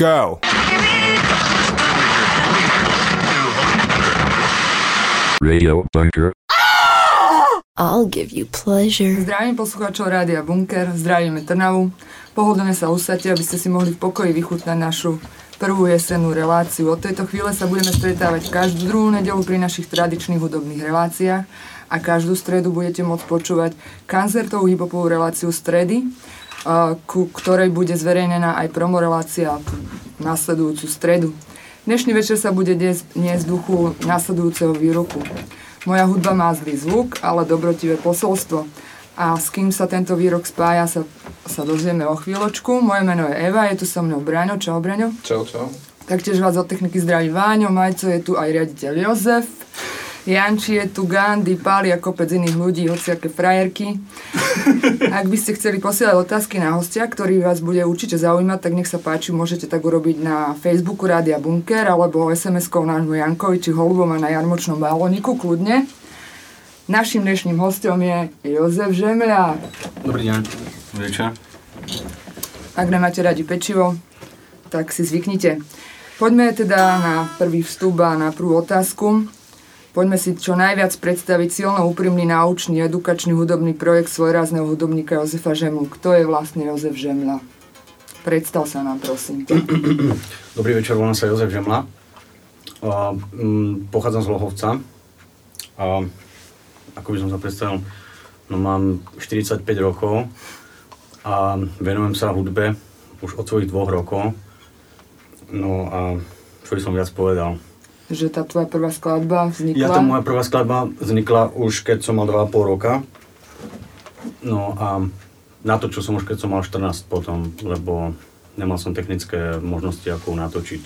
Go! Radio Bunker. I'll give you pleasure. Zdravím poslucháčov Rádia Bunker, zdravíme Trnavu. Pohodlne sa usadte, aby ste si mohli v pokoji vychutnať našu prvú jesennú reláciu. Od tejto chvíle sa budeme stretávať každú druhú nedelu pri našich tradičných hudobných reláciách a každú stredu budete môcť počúvať kancertovú hiphopovú reláciu stredy, ku ktorej bude zverejnená aj promorelácia v nasledujúcu stredu. Dnešný večer sa bude dnes duchu nasledujúceho výroku. Moja hudba má zlý zvuk, ale dobrotivé posolstvo. A s kým sa tento výrok spája, sa, sa dozvieme o chvíľočku. Moje meno je Eva, je tu so mnou Braňo. Čau, Braňo. Čau, čau. Taktiež vás od techniky zdraví Váňo, Majco je tu aj riaditeľ Jozef. Janči je tu, Gandhi, Pali a kopec iných ľudí, hociaké frajerky. Ak by ste chceli posielať otázky na hostia, ktorý vás bude určite zaujímať, tak nech sa páči, môžete tak urobiť na Facebooku Rádia Bunker alebo SMS-kou nášmu Jankovi či Holubom a na jarmočnom balóniku, kľudne. Našim dnešným hostom je Jozef Žemľa. Dobrý deň. Večer. Ak nemáte radi pečivo, tak si zvyknite. Poďme teda na prvý vstup a na prvú otázku. Poďme si čo najviac predstaviť silno úprimný náučný edukačný hudobný projekt svojrázneho hudobníka Jozefa Žemlu. Kto je vlastne Jozef Žemla? Predstav sa nám, prosím. Dobrý večer, volám sa Jozef Žemla. Uh, pochádzam z Lohovca. Uh, ako by som sa predstavil, no mám 45 rokov a venujem sa hudbe už od svojich dvoch rokov. No a čo by som viac povedal? Že tá tvoja prvá skladba vznikla? Ja tá moja prvá skladba vznikla už keď som mal 2,5 roka. No a natočil som už keď som mal 14 potom, lebo nemal som technické možnosti ako natočiť.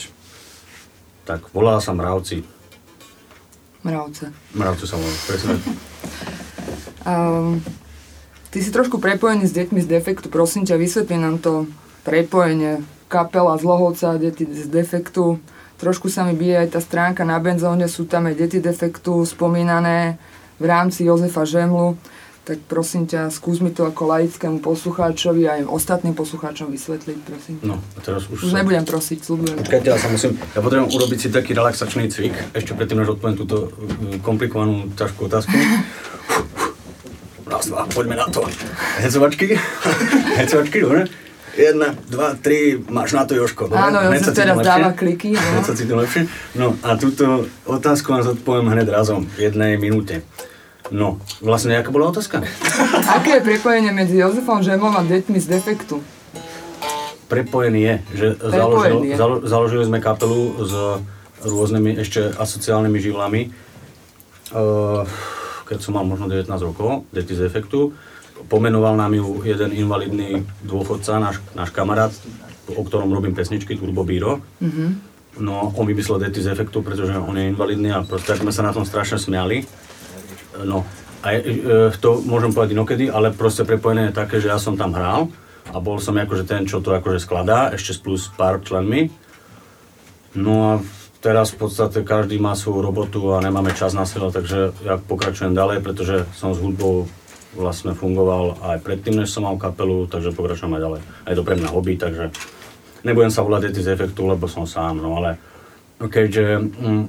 Tak volala sa Mravci. Mravce. Mravce sa volá, presne. um, ty si trošku prepojený s deťmi z defektu, prosím ťa, vysvetli nám to prepojenie kapela z Lohovca, deti z defektu Trošku sa mi bije aj tá stránka na benzóne, sú tam aj deti defektu spomínané v rámci Jozefa Žemlu. Tak prosím ťa, skús mi to ako laickému poslucháčovi a aj ostatným poslucháčom vysvetliť, prosím. No, a teraz už... Už sa... nebudem prosiť, slúbujem. Počkajte, ja sa musím, ja potrebujem urobiť si taký relaxačný cvik, ešte predtým, než odpoviem túto uh, komplikovanú, ťažkú otázku. Raz, dva, poďme na to. Hecovačky? Hecovačky, dobre? Jedna, dva, tri, máš na to Joško. Dobre? Áno, Jožo teraz lepšie. dáva kliky. No. Hneď sa cítim lepšie. No a túto otázku vám zodpoviem hneď razom, v jednej minúte. No, vlastne aká bola otázka? Aké je prepojenie medzi Jozefom Žemom a deťmi z defektu? Prepojený je, že založil, je. Zalo, založili sme kapelu s rôznymi ešte asociálnymi živlami. Uh, keď som mal možno 19 rokov, deti z defektu pomenoval nám ju jeden invalidný dôchodca, náš, náš kamarát, o ktorom robím pesničky, Turbo Biro. Mm-hmm. No, on vymyslel dety z efektu, pretože on je invalidný a proste sme sa na tom strašne smiali. No, a e, to môžem povedať inokedy, ale proste prepojené je také, že ja som tam hral a bol som akože ten, čo to akože skladá, ešte plus pár členmi. No a teraz v podstate každý má svoju robotu a nemáme čas na seba, takže ja pokračujem ďalej, pretože som s hudbou vlastne fungoval aj predtým, než som mal kapelu, takže pokračujem aj ďalej. Je to pre mňa hobby, takže nebudem sa volať z efektu, lebo som sám, no ale keďže mm,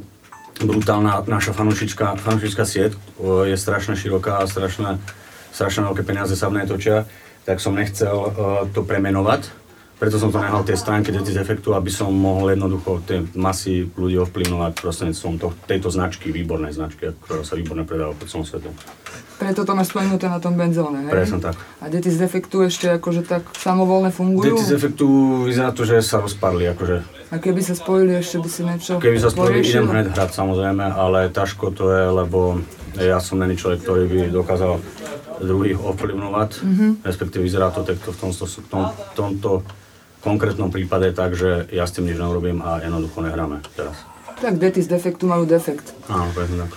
brutálna naša fanúšička, fanúšička sieť je strašne široká a strašné, strašne veľké peniaze sa v nej točia, tak som nechcel uh, to premenovať, preto som to nehal tie stránky Dety z efektu, aby som mohol jednoducho tie masy ľudí ovplyvňovať prostredníctvom to, tejto značky, výbornej značky, ktorá sa výborne predáva po celom svete. Preto to máš spomenuté na tom benzóne, hej? Presne tak. A deti z defektu ešte akože tak samovolne fungujú? Deti z defektu vyzerá to, že sa rozpadli, akože. A keby sa spojili, ešte by si niečo Keby sa spojili, idem hned hrať samozrejme, ale ťažko to je, lebo ja som není človek, ktorý by dokázal druhých ovplyvňovať, mm-hmm. respektíve vyzerá to takto v tomto, v tom, tomto konkrétnom prípade tak, že ja s tým nič neurobím a jednoducho nehráme teraz. Tak deti z defektu majú defekt. Áno, presne tak.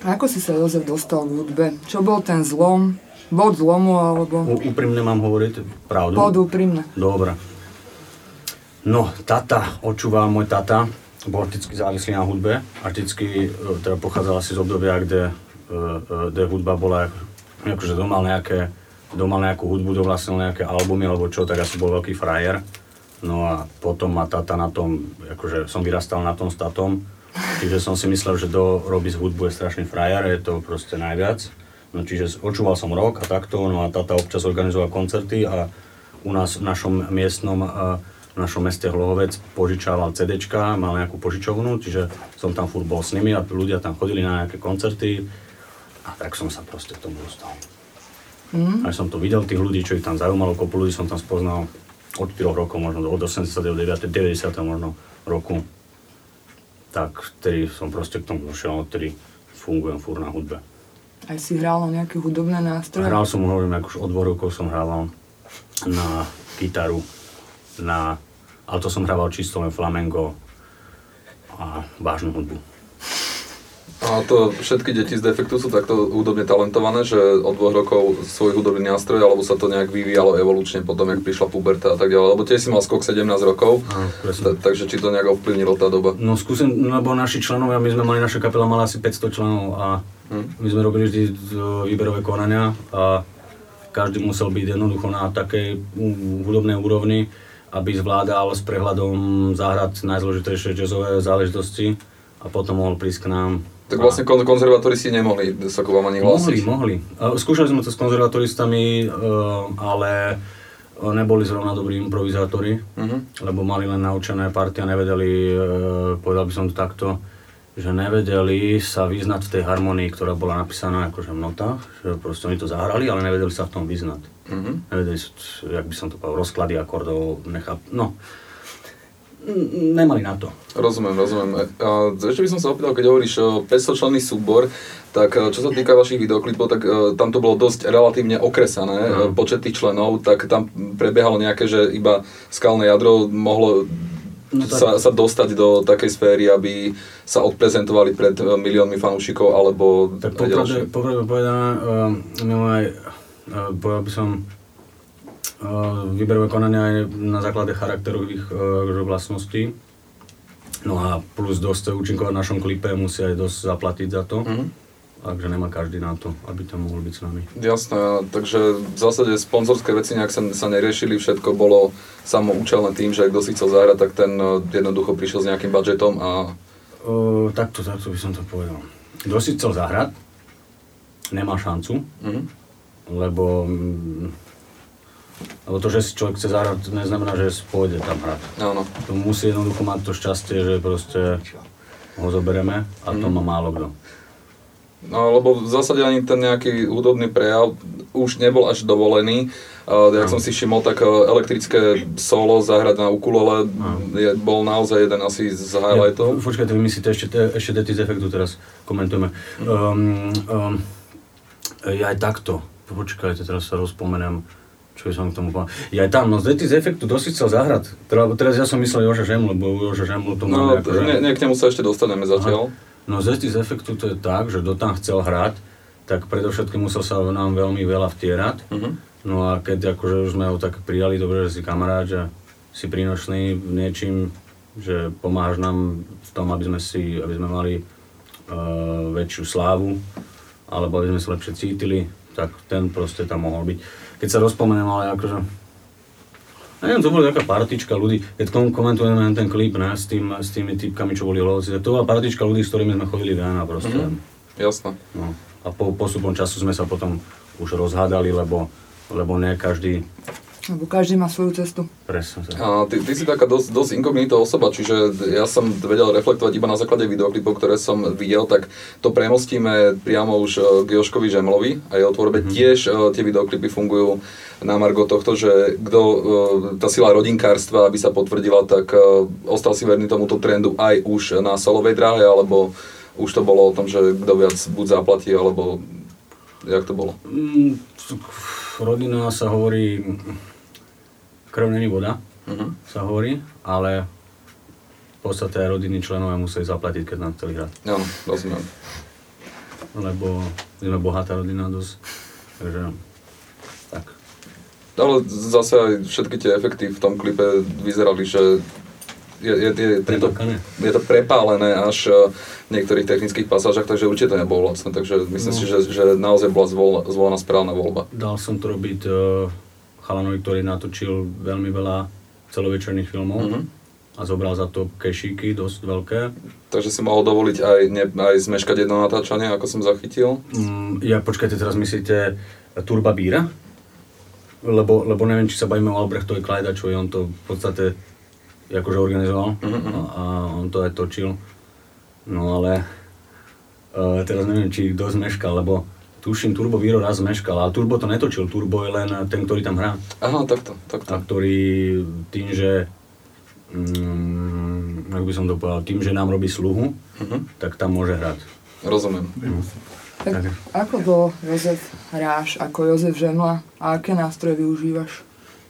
A ako si sa Jozef dostal k hudbe? Čo bol ten zlom? Bod zlomu alebo... U, úprimne mám hovoriť pravdu? Bod úprimne. Dobre. No, tata, očúval môj tata, bol vždycky závislý na hudbe vždycky e, teda pochádzal asi z obdobia, kde, e, e, kde hudba bola akože doma nejaké kto mal nejakú hudbu, to vlastnil nejaké albumy alebo čo, tak asi bol veľký frajer. No a potom ma tata na tom, akože som vyrastal na tom statom, čiže som si myslel, že do robí z hudbu je strašný frajer, je to proste najviac. No čiže očúval som rok a takto, no a tata občas organizoval koncerty a u nás v našom miestnom, v našom meste Hlohovec požičával CDčka, mal nejakú požičovnú, čiže som tam furt bol s nimi a ľudia tam chodili na nejaké koncerty a tak som sa proste k tomu dostal. Mm. Aj som to videl, tých ľudí, čo ich tam zaujímalo, kopu ľudí som tam spoznal od 4 rokov, možno od 80. 90. 90. možno roku. Tak vtedy som proste k tomu došiel, odtedy fungujem fúr na hudbe. Aj si hral na nejaké hudobné nástroje? Hral som, hovorím, ako už od dvoch rokov som hral na gitaru, na, ale to som hrával čisto len flamengo a vážnu hudbu. A to všetky deti z defektu sú takto hudobne talentované, že od dvoch rokov svoj hudobný nástroj, alebo sa to nejak vyvíjalo evolučne potom, jak prišla puberta a tak ďalej. Lebo tiež si mal skok 17 rokov, ta, takže či to nejak ovplyvnilo tá doba? No skúsim, lebo naši členovia, my sme mali, naša kapela mala asi 500 členov a hm. my sme robili vždy výberové konania a každý musel byť jednoducho na takej hudobnej úrovni, aby zvládal s prehľadom zahrať najzložitejšie jazzové záležitosti a potom mohol prísť k nám tak vlastne kon- konzervatoristi nemohli vám ani hlásiť? Mohli, mohli. Skúšali sme to s konzervatoristami, ale neboli zrovna dobrí improvizátori, uh-huh. lebo mali len naučené party a nevedeli, povedal by som to takto, že nevedeli sa vyznať v tej harmonii, ktorá bola napísaná akože v notách, že proste oni to zahrali, ale nevedeli sa v tom vyznať. Uh-huh. Nevedeli, jak by som to povedal, rozklady akordov, nechá... No, nemali na to. Rozumiem, rozumiem. A ešte by som sa opýtal, keď hovoríš 500 členný súbor, tak čo sa týka vašich videoklipov, tak tam to bolo dosť relatívne okresané, no. počet tých členov, tak tam prebiehalo nejaké, že iba skalné jadro mohlo no, tak... sa, sa dostať do takej sféry, aby sa odprezentovali pred miliónmi fanúšikov, alebo tak popravde, popravde povedané, uh, aj, uh, povedal by som, výberové konania aj na základe charakterových uh, vlastností. No a plus dosť účinkovať v našom klipe, musí aj dosť zaplatiť za to. Mm-hmm. Takže nemá každý na to, aby tam mohol byť s nami. Jasné, takže v zásade sponzorské veci nejak sa, sa neriešili, všetko bolo samoučelné tým, že kto si chcel zahrať, tak ten jednoducho prišiel s nejakým budžetom a... Uh, takto, takto by som to povedal. Kto si chcel zahrať, nemá šancu, mm-hmm. lebo lebo to, že si človek chce zahrať, neznamená, že pôjde tam hrať. Áno. To musí jednoducho mať to šťastie, že proste ho zoberieme a to mm. má málo kto. No, lebo v zásade ani ten nejaký hudobný prejav už nebol až dovolený. Uh, jak no. som si všimol, tak elektrické solo zahrať na ukulele no. je, bol naozaj jeden asi z highlightov. Ja, počkajte, vy myslíte ešte, ešte Dety z efektu teraz komentujeme. Mm. Um, um, ja aj takto, počkajte, teraz sa rozpomeniem čo by som k tomu povedal. Ja aj tam, no z z efektu dosť chcel zahrať. Teda, teraz ja som myslel Joža Žemlu, lebo Joža Žemlu to No, to, že... ne, ne, k nemu sa ešte dostaneme zatiaľ. Aha. No z z efektu to je tak, že kto tam chcel hrať, tak predovšetkým musel sa nám veľmi veľa vtierať. Uh-huh. No a keď akože už sme ho tak prijali, dobre, že si kamarát, že si prínošný v niečím, že pomáhaš nám v tom, aby sme si, aby sme mali uh, väčšiu slávu, alebo aby sme sa lepšie cítili, tak ten proste tam mohol byť keď sa rozpomeniem, ale akože... Neviem, to bola taká partička ľudí, keď komentujeme ten klip ne, s, tým, s tými typkami, čo boli lovci, to bola partička ľudí, s ktorými sme chodili ven a proste. Mm-hmm. Jasné. No. A po postupom času sme sa potom už rozhádali, lebo, lebo ne každý lebo každý má svoju cestu. Presne. A ty, ty si taká dosť, dosť inkognito osoba, čiže ja som vedel reflektovať iba na základe videoklipov, ktoré som videl, tak to premostíme priamo už e, k Joškovi Žemlovi a jeho tvorbe mm-hmm. tiež uh, tie videoklipy fungujú na margo tohto, že kto, uh, tá sila rodinkárstva, aby sa potvrdila, tak uh, ostal si verný tomuto trendu aj už na solovej dráhe, alebo už to bolo o tom, že kto viac buď zaplatí, alebo jak to bolo? Mm, rodina sa hovorí krv není voda, uh-huh. sa hovorí, ale v podstate aj rodinní členovia museli zaplatiť, keď nám chceli hrať. Áno, rozumiem. Lebo sme bohatá rodina dosť, takže tak. Ale zase aj všetky tie efekty v tom klipe vyzerali, že je, je, je, je, to, je to prepálené až v niektorých technických pasážach, takže určite to nebolo vlastne, takže myslím no. si, že, že naozaj bola zvolená, zvolená správna voľba. Dal som to robiť uh, chalanovi, ktorý natočil veľmi veľa celovečerných filmov. Mhm. A zobral za to kešíky dosť veľké. Takže si mohol dovoliť aj, ne, aj zmeškať jedno natáčanie, ako som zachytil. Mm, ja počkajte, teraz myslíte Turba Bíra? Lebo, lebo neviem, či sa bavíme o Albrechtovi Klajdačovi, on to v podstate akože organizoval Mhm, a, a on to aj točil. No ale uh, teraz neviem, či kto zmeškal, lebo tuším, Turbo Víro raz zmeškal, ale Turbo to netočil, Turbo je len ten, ktorý tam hrá. Aha, takto, takto. A ktorý tým, že mm, ako by som to povedal, tým, že nám robí sluhu, Mhm. tak tam môže hrať. Rozumiem. Tak Tak. ako to, Jozef, hráš ako Jozef Žemla a aké nástroje využívaš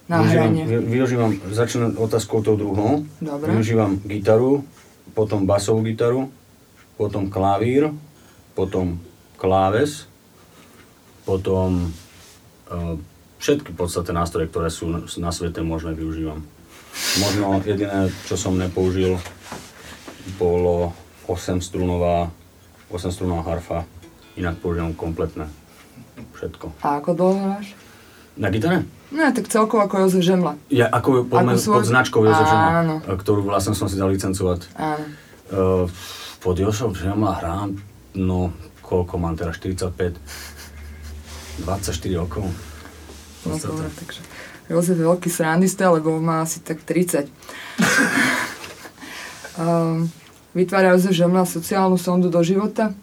na Využívam, hranie? vy- využívam, začnem otázkou tou druhou. Dobre. Využívam gitaru, potom basovú gitaru, potom klavír, potom kláves, potom uh, všetky v podstate nástroje, ktoré sú na, svete možné, využívam. Možno jediné, čo som nepoužil, bolo 8-strunová, 8-strunová harfa, inak používam kompletné všetko. A ako dlho hráš? Na gitare? No tak celkovo ako Jozef Žemla. Ja ako pod, Ako svoj- pod značkou Jozef Žema, Áno. ktorú vlastne som si dal licencovať. Áno. Uh, pod Jozef Žema hrám, no koľko mám teraz, 45, 24 rokov. No dobre, takže Jozef je veľký srandista, lebo má asi tak 30. um, vytvára Jozef Žemla sociálnu sondu do života?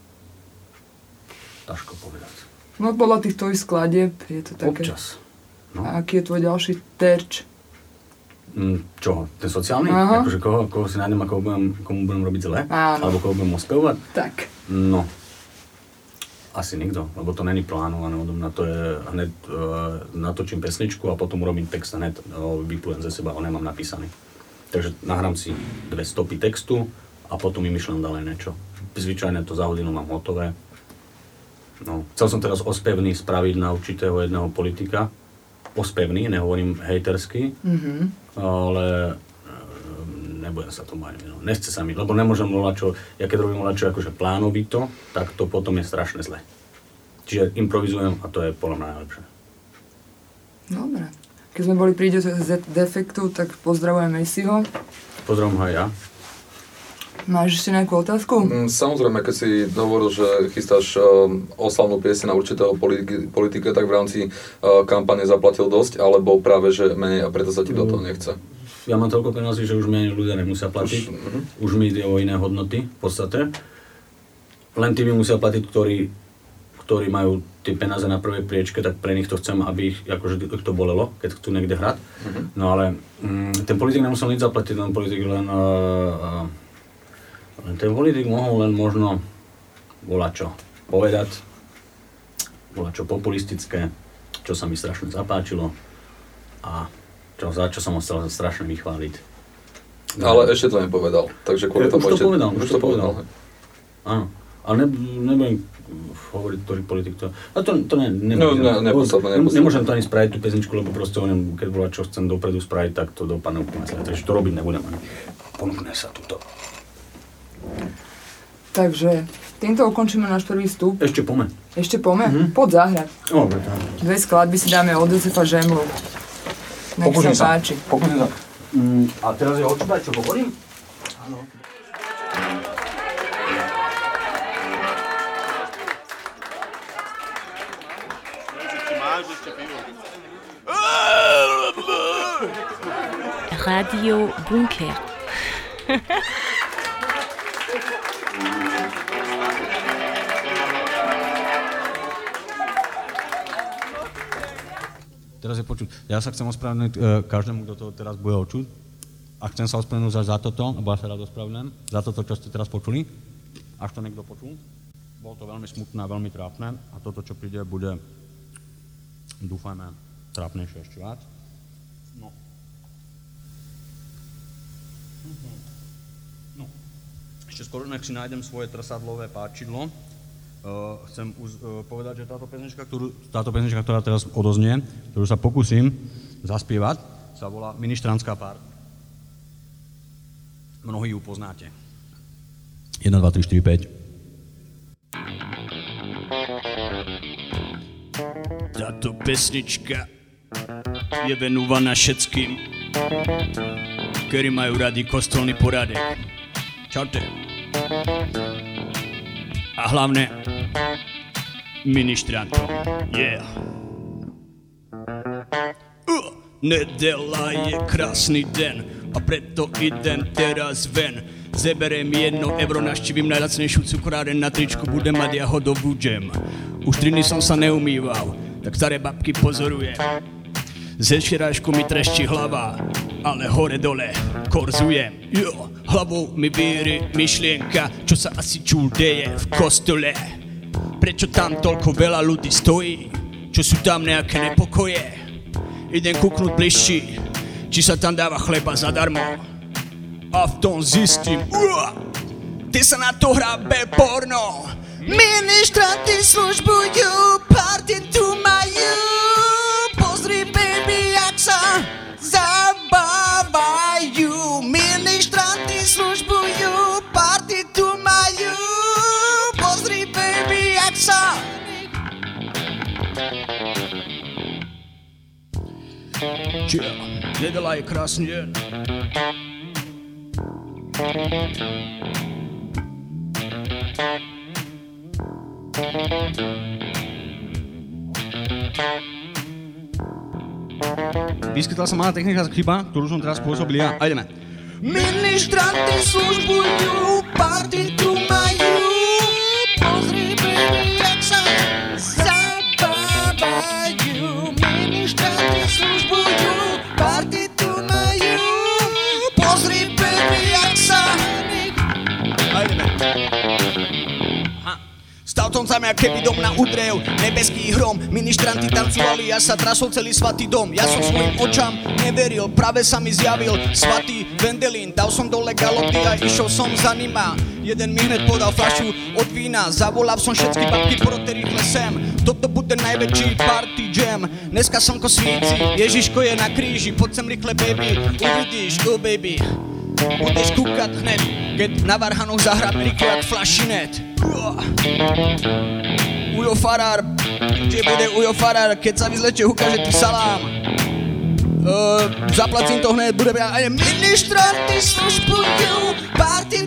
Ťažko povedať. No podľa tých tvojich skladieb je to také. Občas. No. A aký je tvoj ďalší terč? Mm, čo, ten sociálny? Aha. Akože koho, koho si nájdem a koho budem, komu budem robiť zle? Áno. Alebo koho budem ospevovať? Tak. No, asi nikto, lebo to není plánované odo mňa, to je hneď uh, natočím pesničku a potom urobím text a hneď uh, vyplujem ze seba, ho nemám napísaný. Takže nahrám si dve stopy textu a potom vymýšľam ďalej niečo. Zvyčajne to za hodinu mám hotové. No, chcel som teraz ospevný spraviť na určitého jedného politika. Ospevný, nehovorím hejtersky, Mhm. ale nebudem sa tomu ani venovať. Nechce sa mi, lebo nemôžem volať čo, ja keď robím volať čo akože plánovito, tak to potom je strašne zle. Čiže improvizujem a to je podľa mňa najlepšie. Dobre. Keď sme boli pri z defektu, tak pozdravujeme si ho. Pozdravujem ho aj ja. Máš ešte nejakú otázku? Mm, Samozrejme, keď si hovoril, že chystáš um, oslavnú piesň na určitého politi- politika, tak v rámci uh, kampane zaplatil dosť, alebo práve že menej a preto sa ti do toho nechce. Ja mám toľko peniazí, že už menej ľudia nemusia platiť. Už, mhm. Už, mi ide o iné hodnoty v podstate. Len tí mi musia platiť, ktorí, ktorí majú tie peniaze na prvej priečke, tak pre nich to chcem, aby ich akože ich to bolelo, keď chcú niekde hrať. No ale mm, ten politik nemusel nič zaplatiť, ten politik len... Uh, uh, ten politik mohol len možno volať čo povedať, volať čo populistické, čo sa mi strašne zapáčilo a čo, za čo som ho chcel strašne vychváliť. Ale ešte to nepovedal, takže kvôli Už tomu to ešte... povedal, už to povedal. hej. Áno, ale ne, nebudem hovoriť, ktorý politik to... A to, to ne, ne, No, ne, nepodstatné, ne, nepodstatné. Nemôžem to ani spraviť, tú pesničku, lebo proste onem, keď bola čo chcem dopredu spraviť, tak to dopadne úplne zle. Takže to robiť nebudem ani. Ponúkne sa tuto. Takže týmto ukončíme náš prvý vstup. Ešte pome. Ešte pome? Mhm. Poď zahrať. Dobre, tak. Dve skladby si dáme od Josefa Žemlu. Nech Pokúsim sa sa. páči. Pokúsim sa. Mm, a teraz je odčúvať, čo hovorím? Radio Bunker. Teraz je počuť. Ja sa chcem ospravedlniť e, každému, kto to teraz bude očuť. A chcem sa ospravedlniť za, toto, lebo ja sa rád ospravedlňujem, za toto, čo ste teraz počuli. Až to niekto počul. Bolo to veľmi smutné a veľmi trápne. A toto, čo príde, bude, dúfajme, trápnejšie ešte viac. No. Mhm. No. Ešte skôr, nech si nájdem svoje trsadlové páčidlo. Uh, chcem uz, uh, povedať, že táto pesnička, ktorú, táto pesnička, ktorá teraz odoznie, ktorú sa pokúsim zaspievať, sa volá Ministranská pár. Mnohí ju poznáte. 1, 2, 3, 4, 5. Táto pesnička je venovaná všetkým ktorí majú radi kostolný poradek. Čaute. A hlavne ministrantom. Yeah. Uh, nedela je krásny den a preto idem teraz ven. Zeberem jedno euro, naštívim najlacnejšiu cukráren na tričku, budem mať jahodovú džem. Už tri dny som sa neumýval, tak staré babky pozorujem. Ze včerajšku mi trešti hlava, ale hore dole korzujem. Jo, hlavou mi víri myšlienka, čo sa asi čul deje v kostole. Prečo tam toľko veľa ľudí stojí? Čo sú tam nejaké nepokoje? Idem kúknúť bližší, či sa tam dáva chleba zadarmo. A v tom zistím, uá, ty sa na to hrabe porno. Ministranty službujú, party tu majú. Čia, nedela je krásny deň. Vyskytla sa malá technická chyba, ktorú som teraz spôsobil ja. A ideme. Ministranty službujú, party tu majú. Pozri, baby, Jak keby dom na udrev Nebeský hrom, ministranti tancovali Ja sa trasol celý svatý dom. Ja som svojim očam neveril Práve sa mi zjavil. Svatý Vendelín Dal som dole galoty a išiel som za nima. Jeden mi hneď podal fľašu od vína. Zavolal som všetky babky, porote rýchle sem Toto bude najväčší party jam. Dneska slnko svíci, Ježiško je na kríži. Poď sem rýchle baby, uvidíš, oh baby Budeš kúkať hned, keď na varhanoch rýchlo jak flašinet. Ujo Farár, kde bude Ujo Farár, keď sa vyzlečie, ukáže ti salám. Uh, zaplacím to hned, bude aj ministranty službujú, party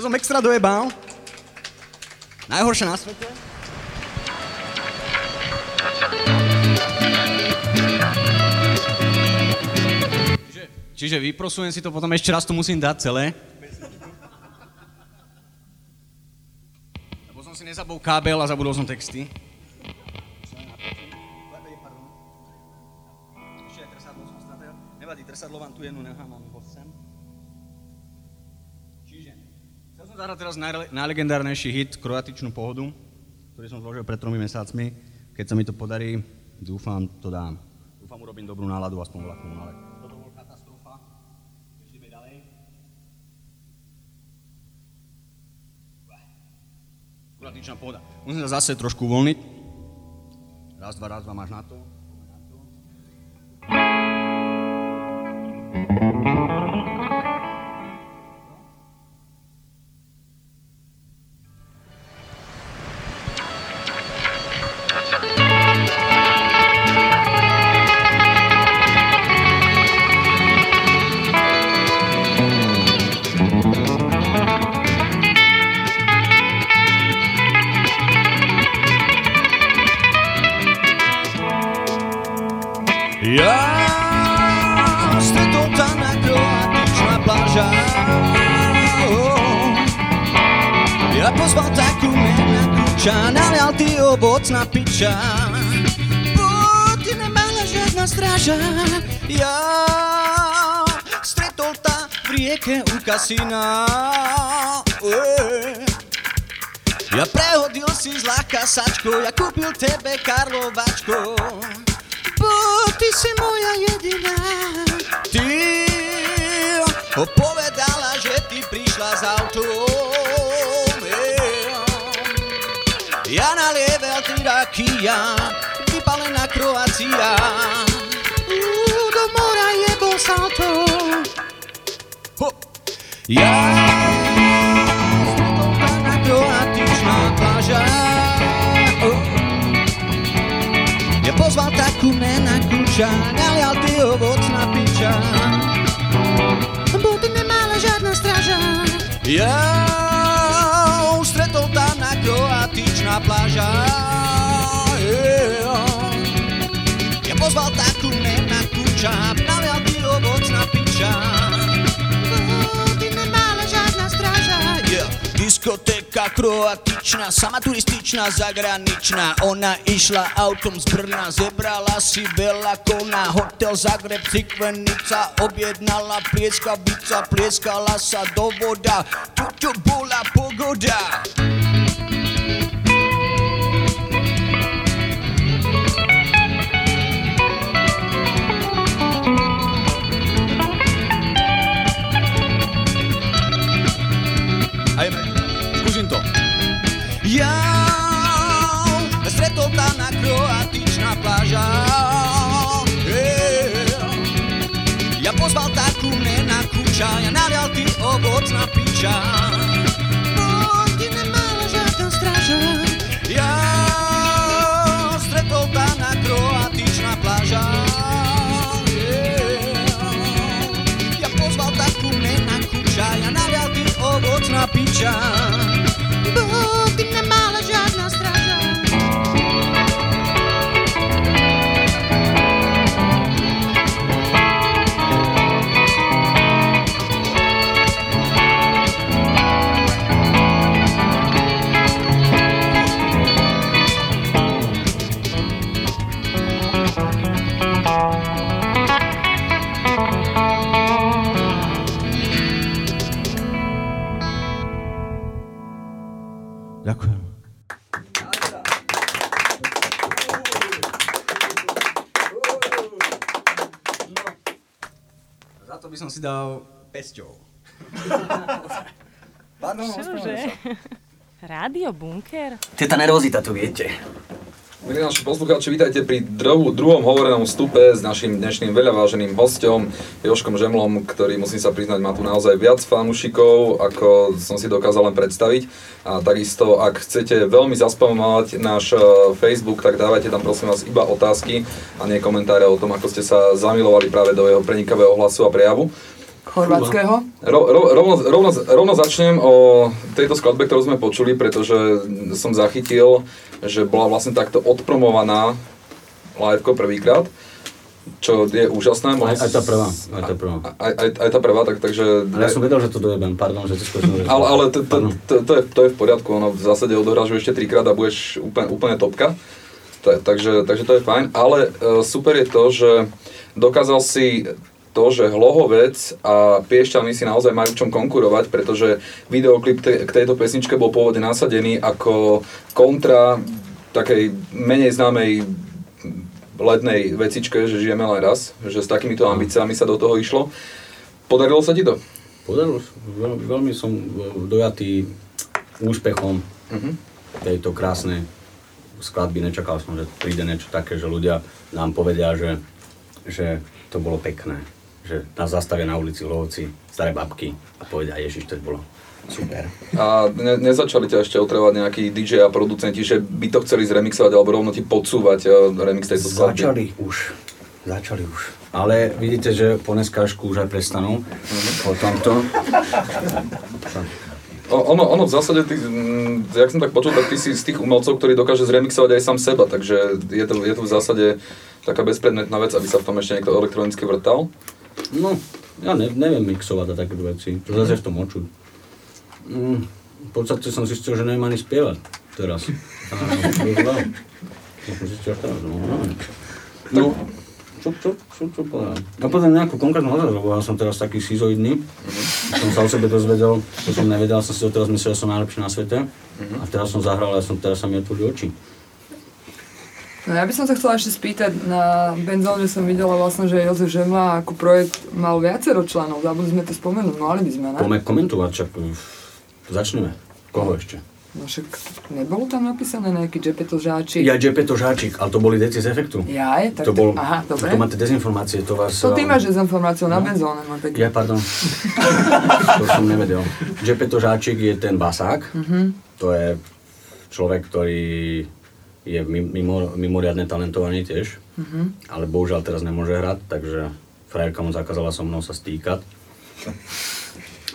To som extra dojebal. Najhoršie na svete. Čiže, čiže vyprosujem si to, potom ešte raz to musím dať celé. Lebo som si nezabol kábel a zabudol som texty. Nevadí, trsadlo vám tu jednu nechám, mám zahrať teraz najle- najlegendárnejší hit Kroatičnú pohodu, ktorý som zložil pred tromi mesiacmi. Keď sa mi to podarí, dúfam, to dám. Dúfam, urobím dobrú náladu, aspoň vlakom, ale toto bol katastrofa. Ideme ďalej. Kroatičná pohoda. Musím sa zase trošku uvoľniť. Raz, dva, raz, dva, máš na to. Ja rakia, vypalená Kroácia. Do mora jebol salto. Ho. Ja na kroatičná pláža. Oh. Ja pozval takú mena kuča, nalial ty ovocná piča. Bo ty nemala žiadna straža. Ja stretol tam na kroatičná pláža. Yeah. Ja pozval takú mena kuča, nalial ty ovocná piča. Bo Diskotéka kroatičná, sama turističná, zagraničná Ona išla autom z Brna, zebrala si veľa kona Hotel Zagreb, Cikvenica, objednala plieskavica Plieskala sa do voda, tuto bola pogoda Ja stretol tam na kroatičná pláža. Yeah. Ja pozval takú mena kuča, ja nalial ty ovocná piča. Bo ty nemala žiadna straža. Ja stretol tam na kroatičná pláža. Yeah. Ja pozval takú mena kuča, ja nalial ty ovocná piča. Si dal pesťou. Pardon, Čože? Rádio Bunker? To je tá nervozita, to viete. Milí naši poslucháči, vítajte pri druhu, druhom hovorenom vstupe s našim dnešným veľa váženým hostom Joškom Žemlom, ktorý musím sa priznať má tu naozaj viac fanúšikov, ako som si dokázal len predstaviť. A takisto, ak chcete veľmi zaspamovať náš eh, Facebook, tak dávajte tam prosím vás iba otázky a nie komentáre o tom, ako ste sa zamilovali práve do jeho prenikavého hlasu a prejavu. Chorvátskeho. Ro, ro, rovno, rovno, rovno začnem o tejto skladbe, ktorú sme počuli, pretože som zachytil, že bola vlastne takto odpromovaná liveko prvýkrát, čo je úžasné. Aj, aj tá prvá, aj tá prvá. Aj, aj, aj tá prvá, tak, takže... Ale ja som vedel, že to dojebem, pardon, že to skočím. Ale, ale to, to, to, to, je, to je v poriadku, ono v zásade odohráš ešte trikrát a budeš úplne, úplne topka. Ta, takže, takže to je fajn, ale uh, super je to, že dokázal si to, že Hlohovec a Piešťany si naozaj majú v čom konkurovať, pretože videoklip te, k tejto pesničke bol pôvodne nasadený ako kontra takej menej známej letnej vecičke, že žijeme len raz, že s takýmito ambíciami sa do toho išlo. Podarilo sa ti to? Podarilo sa. Veľ, veľmi som dojatý úspechom Mhm. tejto krásnej skladby. Nečakal som, že príde niečo také, že ľudia nám povedia, že, že to bolo pekné. Že nás zastavia na ulici lovci, staré babky a povedia, ježiš, to bolo super. A ne, nezačali ťa ešte otravovať nejakí DJ a producenti, že by to chceli zremixovať alebo rovno ti podsúvať eh, remix tejto skladby? Začali už. Začali už. Ale vidíte, že po dneskažku už aj prestanú o tomto. O, ono, ono v zásade, ty, mm, jak som tak počul, tak ty si z tých umelcov, ktorí dokáže zremixovať aj sám seba, takže je to, je to v zásade taká bezpredmetná vec, aby sa v tom ešte niekto elektronicky vrtal. No, ja ne, neviem mixovať a také veci. To zase v tom očuť. Mm, v podstate som zistil, že neviem ani spievať teraz. A, no, som zistil, teraz, no, no. no čo, čo, čo, čo povedal? No potom nejakú konkrétnu otázku, lebo ja som teraz taký šizoidný. Som sa o sebe dozvedel, to som nevedel, som si doteraz myslel, že som najlepší na svete. A teraz som zahral a som, teraz sa mi otvorili oči. No ja by som sa chcela ešte spýtať na Benzón, že som videla vlastne, že Jozef Žemla ako projekt mal viacero členov, zabudli sme to spomenúť, mali by sme, ne? Poďme komentovať, čak začneme. Koho ešte? No však nebolo tam napísané nejaký Gepetto Žáčik? Ja Gepetto Žáčik, ale to boli deci z efektu. Ja je? Tak to bol, aha, dobre. To máte dezinformácie, to vás... To ty máš dezinformáciu no? na benzóne, no tak... Ja, pardon. to som nevedel. Gepetto Žáčik je ten basák. Mm-hmm. To je človek, ktorý je mimo, mimoriadne talentovaný tiež. Mm-hmm. Ale bohužiaľ teraz nemôže hrať, takže frajerka mu zakázala so mnou sa stýkať.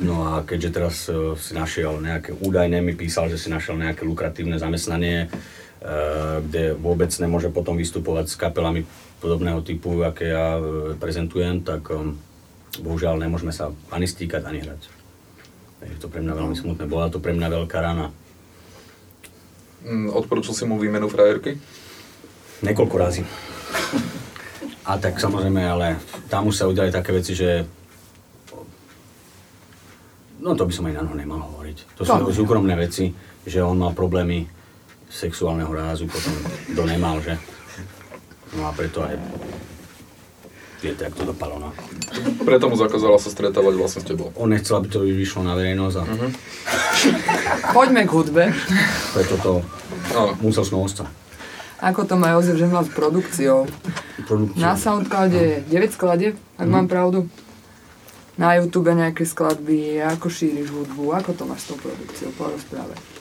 No a keďže teraz uh, si našiel nejaké, údajne mi písal, že si našiel nejaké lukratívne zamestnanie, uh, kde vôbec nemôže potom vystupovať s kapelami podobného typu, aké ja uh, prezentujem, tak um, bohužiaľ nemôžeme sa ani stýkať, ani hrať. Je to pre mňa veľmi smutné, bola to pre mňa veľká rana. Mm, odporúčil si mu výmenu frajerky? Niekoľko razy. A tak samozrejme, ale tam už sa udiali také veci, že No to by som aj na noho nemal hovoriť. To sú no. súkromné veci, že on mal problémy sexuálneho rázu, potom to nemal, že? No a preto aj viete, ak to dopadlo. No. Preto mu zakázala sa stretávať vlastne s tebou. On nechcel, aby to vyšlo na verejnosť a... Uh-huh. Poďme k hudbe. Preto to no. musel som ostať. Ako to má Jozef, že mal s produkciou? Produkciou. Na Soundcloude je 9 skladieb, ak uh-huh. mám pravdu na YouTube nejaké skladby, ako šíriš hudbu, ako to máš s tou produkciou, porozprávať.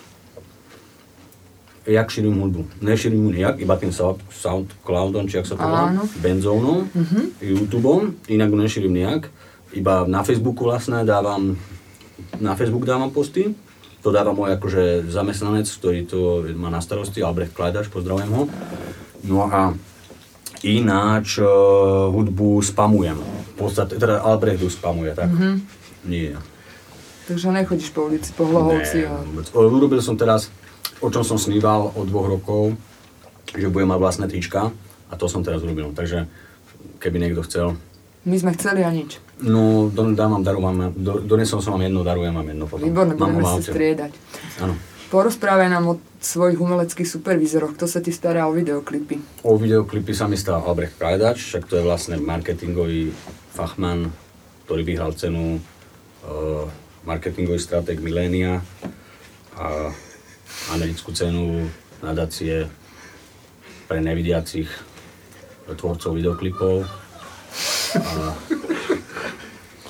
Jak šírim hudbu? Nešírim ju nejak, iba tým Soundcloudom, či ak sa to volá, Benzónom, uh-huh. YouTubeom, inak ju nešírim nejak. Iba na Facebooku vlastne dávam, na Facebook dávam posty, to dáva môj akože zamestnanec, ktorý to má na starosti, Albrecht Klajdaš, pozdravujem ho. No a Ináč uh, hudbu spamujem. V podstate, teda Albrechtu spamuje, tak. Mm-hmm. Nie. Takže nechodíš po ulici, po hlohovci? A... Urobil som teraz, o čom som sníval od dvoch rokov, že budem mať vlastné trička a to som teraz urobil. Takže keby niekto chcel. My sme chceli a nič. No, dám vám daru, mám, do, donesol som vám jedno, darujem vám jedno potom. Výborné, budeme si striedať. Áno. Porozprávaj nám o svojich umeleckých supervízoroch. Kto sa ti stará o videoklipy? O videoklipy sa mi stal Albrecht Krajdač, však to je vlastne marketingový fachman, ktorý vyhral cenu uh, marketingový stratég Milénia a americkú cenu nadácie pre nevidiacich tvorcov videoklipov. A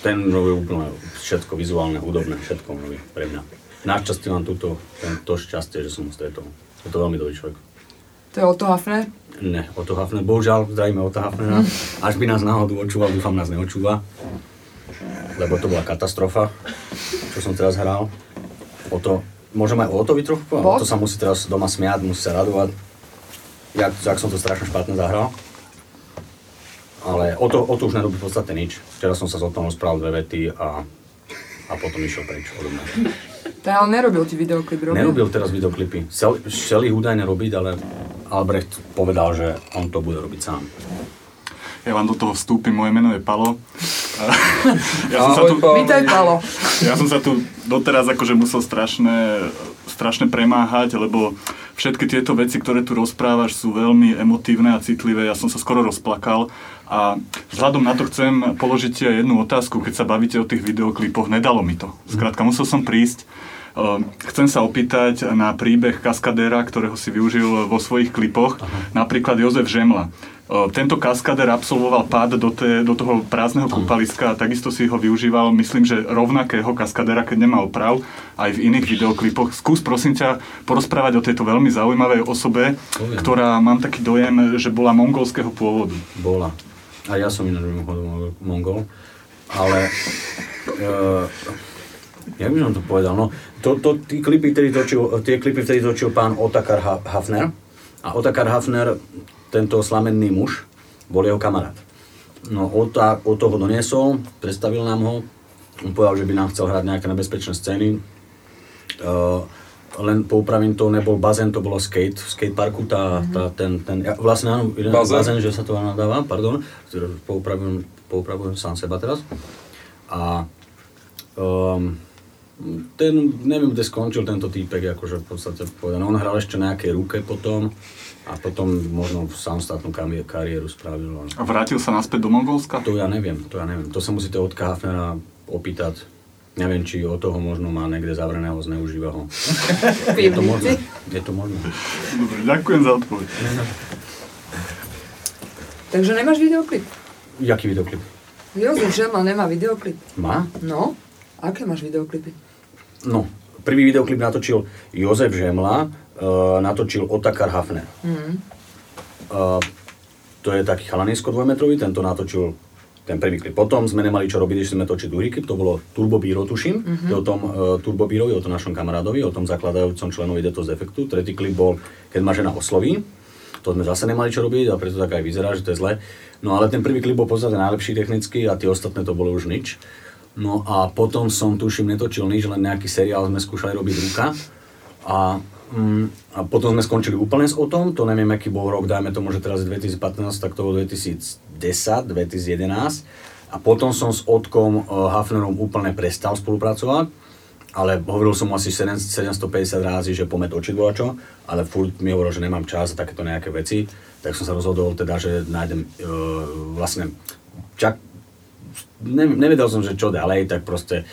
ten robí úplne všetko vizuálne, hudobné, všetko robí pre mňa našťastie mám túto, to šťastie, že som stretol. Je to veľmi dobrý človek. To je Otto Hafner? Ne, Otto Hafner. Bohužiaľ, zdravíme Otto Hafnera. Mm. Až by nás náhodou očúval, dúfam, nás neočúva. Lebo to bola katastrofa, čo som teraz hral. Oto, môžem aj o Otovi trochu povedať? Oto sa musí teraz doma smiať, musí sa radovať. Jak, jak som to strašne špatne zahral. Ale o to, o to už nerobí v podstate nič. Včera som sa s Otom rozprával dve vety a, a potom išiel preč odo mňa. Tak ale nerobil ti videoklip, robil? Nerobil teraz videoklipy. Chcel ich údajne robiť, ale Albrecht povedal, že on to bude robiť sám. Ja vám do toho vstúpim, moje meno je Palo. ja som sa tu, Vítaj, Palo. Ja som sa tu doteraz akože musel strašne, strašne premáhať, lebo všetky tieto veci, ktoré tu rozprávaš, sú veľmi emotívne a citlivé. Ja som sa skoro rozplakal. A vzhľadom na to chcem položiť aj jednu otázku, keď sa bavíte o tých videoklipoch. Nedalo mi to. Skrátka, musel som prísť Ehm, chcem sa opýtať na príbeh kaskadéra, ktorého si využil vo svojich klipoch, Aha. napríklad Jozef Žemla. Tento kaskader absolvoval pád do, te, do toho prázdneho kúpaliska a takisto si ho využíval, myslím, že rovnakého kaskadera, keď nemal prav, aj v iných videoklipoch. Skús prosím ťa porozprávať o tejto veľmi zaujímavej osobe, Poviem. ktorá mám taký dojem, že bola mongolského pôvodu. Bola. A ja som ináč mongol. Ale uh, jak by som to povedal, no, to, to, tí klipy, ktorý točil, tie klipy, ktorý točil pán Otakar Hafner, a Otakar Hafner, tento slamenný muž, bol jeho kamarát. No, Ota, o toho doniesol, predstavil nám ho, on povedal, že by nám chcel hrať nejaké nebezpečné scény Uh, len poupravím to, nebol bazén, to bolo skate, v skateparku, tá, mm-hmm. tá, ten, ten, ja, vlastne áno, jeden bazén. bazén, že sa to nadáva, pardon, poupravujem, poupravujem sám seba teraz. A um, ten, neviem, kde skončil tento týpek, akože v podstate povedané, on hral ešte nejakej ruke potom, a potom možno samostatnú kariéru spravil. A vrátil sa naspäť do Mongolska? To ja neviem, to ja neviem. To sa musíte od Hafnera opýtať. Neviem, či od toho možno má niekde zavreného, zneužíva ho. je to možné. Je to možné. Dobre, ďakujem za odpoveď. Takže nemáš videoklip? Jaký videoklip? Jozef Žema nemá videoklip. Má? No. Aké máš videoklipy? No, prvý videoklip natočil Jozef Žemla, uh, natočil Otakar Hafner. Mm. Uh, to je taký chalanisko dvojmetrový, tento natočil ten prvý klip. Potom sme nemali čo robiť, sme točiť druhý klip, to bolo Turbo Biro, tuším, mm-hmm. o tom uh, Turbo Bírovi, o tom našom kamarádovi, o tom zakladajúcom členovi Detos Defektu. Tretí klip bol Keď ma žena osloví, to sme zase nemali čo robiť a preto tak aj vyzerá, že to je zle. No ale ten prvý klip bol podstate najlepší technicky a tie ostatné to bolo už nič. No a potom som, tuším, netočil nič, len nejaký seriál sme skúšali robiť ruka. A Mm, a potom sme skončili úplne s o tom, to neviem, aký bol rok, dajme tomu, že teraz je 2015, tak to bolo 2010, 2011. A potom som s Otkom uh, Hafnerom úplne prestal spolupracovať, ale hovoril som asi 750 rázy, že poďme točiť čo, ale furt mi hovoril, že nemám čas a takéto nejaké veci, tak som sa rozhodol teda, že nájdem uh, vlastne, čak, ne, nevedel som, že čo ďalej, tak proste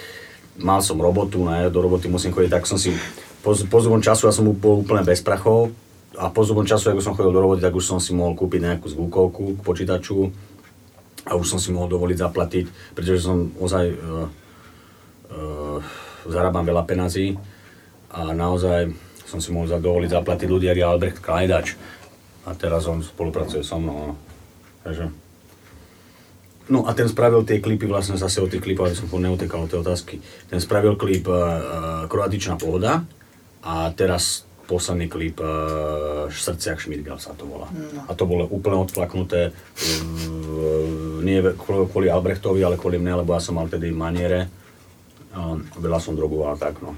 mal som robotu, ne, do roboty musím chodiť, tak som si pozubom času ja som bol úplne bez prachov a pozubom času, ako som chodil do roboty, tak už som si mohol kúpiť nejakú zvukovku k počítaču a už som si mohol dovoliť zaplatiť, pretože som ozaj uh, uh, zarábam veľa penazí a naozaj som si mohol dovoliť zaplatiť ľudí, ako je Albrecht Klajdač a teraz on spolupracuje so mnou. No. Takže No a ten spravil tie klipy, vlastne zase o tých klipov, aby som neutekal od tej otázky. Ten spravil klip uh, Kroatičná pohoda, a teraz posledný klip uh, Srdciak Schmidgal sa to volá. No. A to bolo úplne odflaknuté, uh, nie kvôli Albrechtovi, ale kvôli mne, lebo ja som mal tedy maniere. Uh, veľa som drogoval, tak no.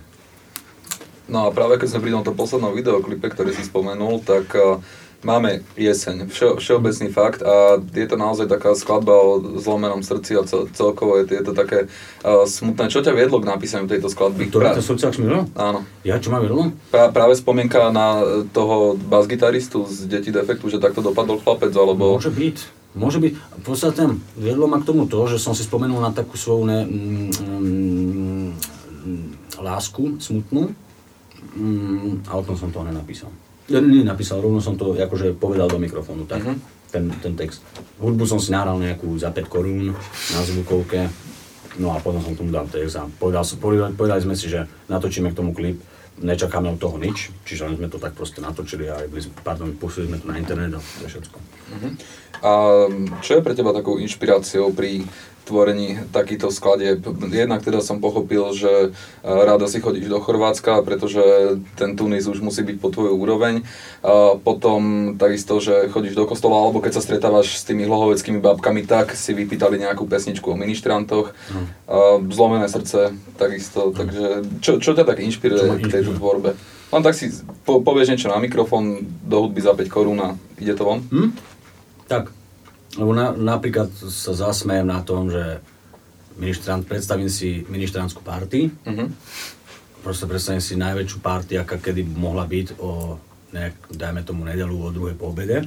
No a práve keď sme pri tomto poslednom videoklipe, ktorý si spomenul, tak uh, Máme jeseň, vše, všeobecný fakt a je to naozaj taká skladba o zlomenom srdci a cel, celkovo je, je to také uh, smutné. Čo ťa viedlo k napísaniu tejto skladby? To je to srdciak? Áno. Ja, čo ma viedlo? Pra, práve spomienka na toho basgitaristu z Deti defektu, že takto dopadol chlapec, alebo... Môže byť. Môže byť. V podstate viedlo ma k tomu to, že som si spomenul na takú svoju ne, mm, mm, lásku smutnú mm, a o tom som to nenapísal. Ja nie napísal, rovno som to akože povedal do mikrofónu, tak, uh-huh. ten, ten text. Hudbu som si nahral nejakú za 5 korún na zvukovke, no a potom som tomu dal text a povedal, povedali, povedali sme si, že natočíme k tomu klip, nečakáme od toho nič, čiže len sme to tak proste natočili a pardon, pustili sme to na internet a to je všetko. Uh-huh. A čo je pre teba takou inšpiráciou pri tvorení takýchto skladieb. Jednak teda som pochopil, že e, rada si chodíš do Chorvátska, pretože ten Tunis už musí byť po tvoju úroveň. A potom takisto, že chodíš do kostola, alebo keď sa stretávaš s tými hlohoveckými babkami, tak si vypýtali nejakú pesničku o ministrantoch. Mm. A zlomené srdce, takisto. Mm. Takže čo, čo ťa tak inšpiruje k tejto tvorbe? Len tak si po, povieš niečo na mikrofón, do hudby za 5 korún a ide to von? Mm? Tak, lebo na, napríklad sa zasmejem na tom, že ministrant, predstavím si ministrantskú party. Uh-huh. Proste predstavím si najväčšiu party, aká kedy mohla byť o, nejak, dajme tomu nedelu o druhej po obede.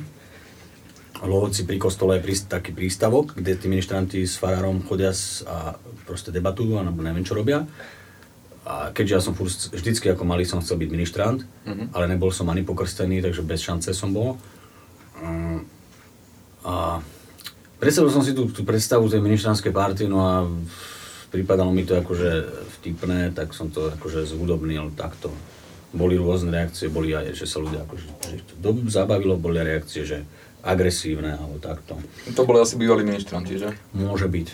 Lohoci pri kostole je príst, taký prístavok, kde tí ministranti s farárom chodia a proste debatujú, alebo neviem čo robia. A keďže ja som furt, vždycky ako malý som chcel byť ministrant, uh-huh. ale nebol som ani pokrstený, takže bez šance som bol. Um, a Predstavil som si tú, tú predstavu tej ministranskej party, no a pripadalo mi to akože vtipné, tak som to akože zhudobnil takto. Boli rôzne reakcie, boli aj, že sa ľudia akože, že to zabavilo, boli reakcie, že agresívne alebo takto. To boli asi bývalí ministranti, že? Môže byť.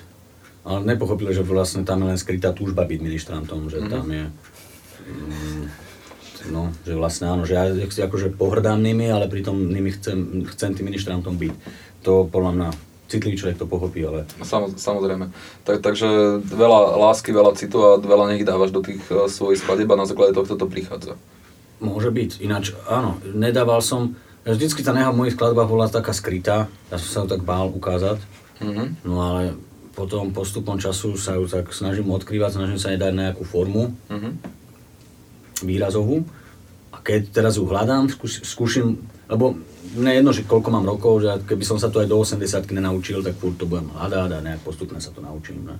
Ale nepochopili, že vlastne tam je len skrytá túžba byť ministrantom, že mm-hmm. tam je... Mm, no, že vlastne áno, že ja si akože pohrdám nimi, ale pritom nimi chcem, chcem tým ministrantom byť. To podľa mňa citlivý človek to pochopí, ale... Sam, samozrejme. Tak, takže veľa lásky, veľa citu a veľa nech dávaš do tých uh, svojich skladieb a na základe tohto to prichádza. Môže byť, ináč áno, nedával som, vždycky tá neha v mojich skladbách bola taká skrytá, ja som sa ju tak bál ukázať, mm-hmm. no ale potom postupom času sa ju tak snažím odkrývať, snažím sa jej dať nejakú formu mm-hmm. výrazovú a keď teraz ju hľadám, skúš, skúšim, lebo mne jedno, že koľko mám rokov, že keby som sa to aj do 80 nenaučil, tak furt to budem hľadať a nejak postupne sa to naučím. Ne?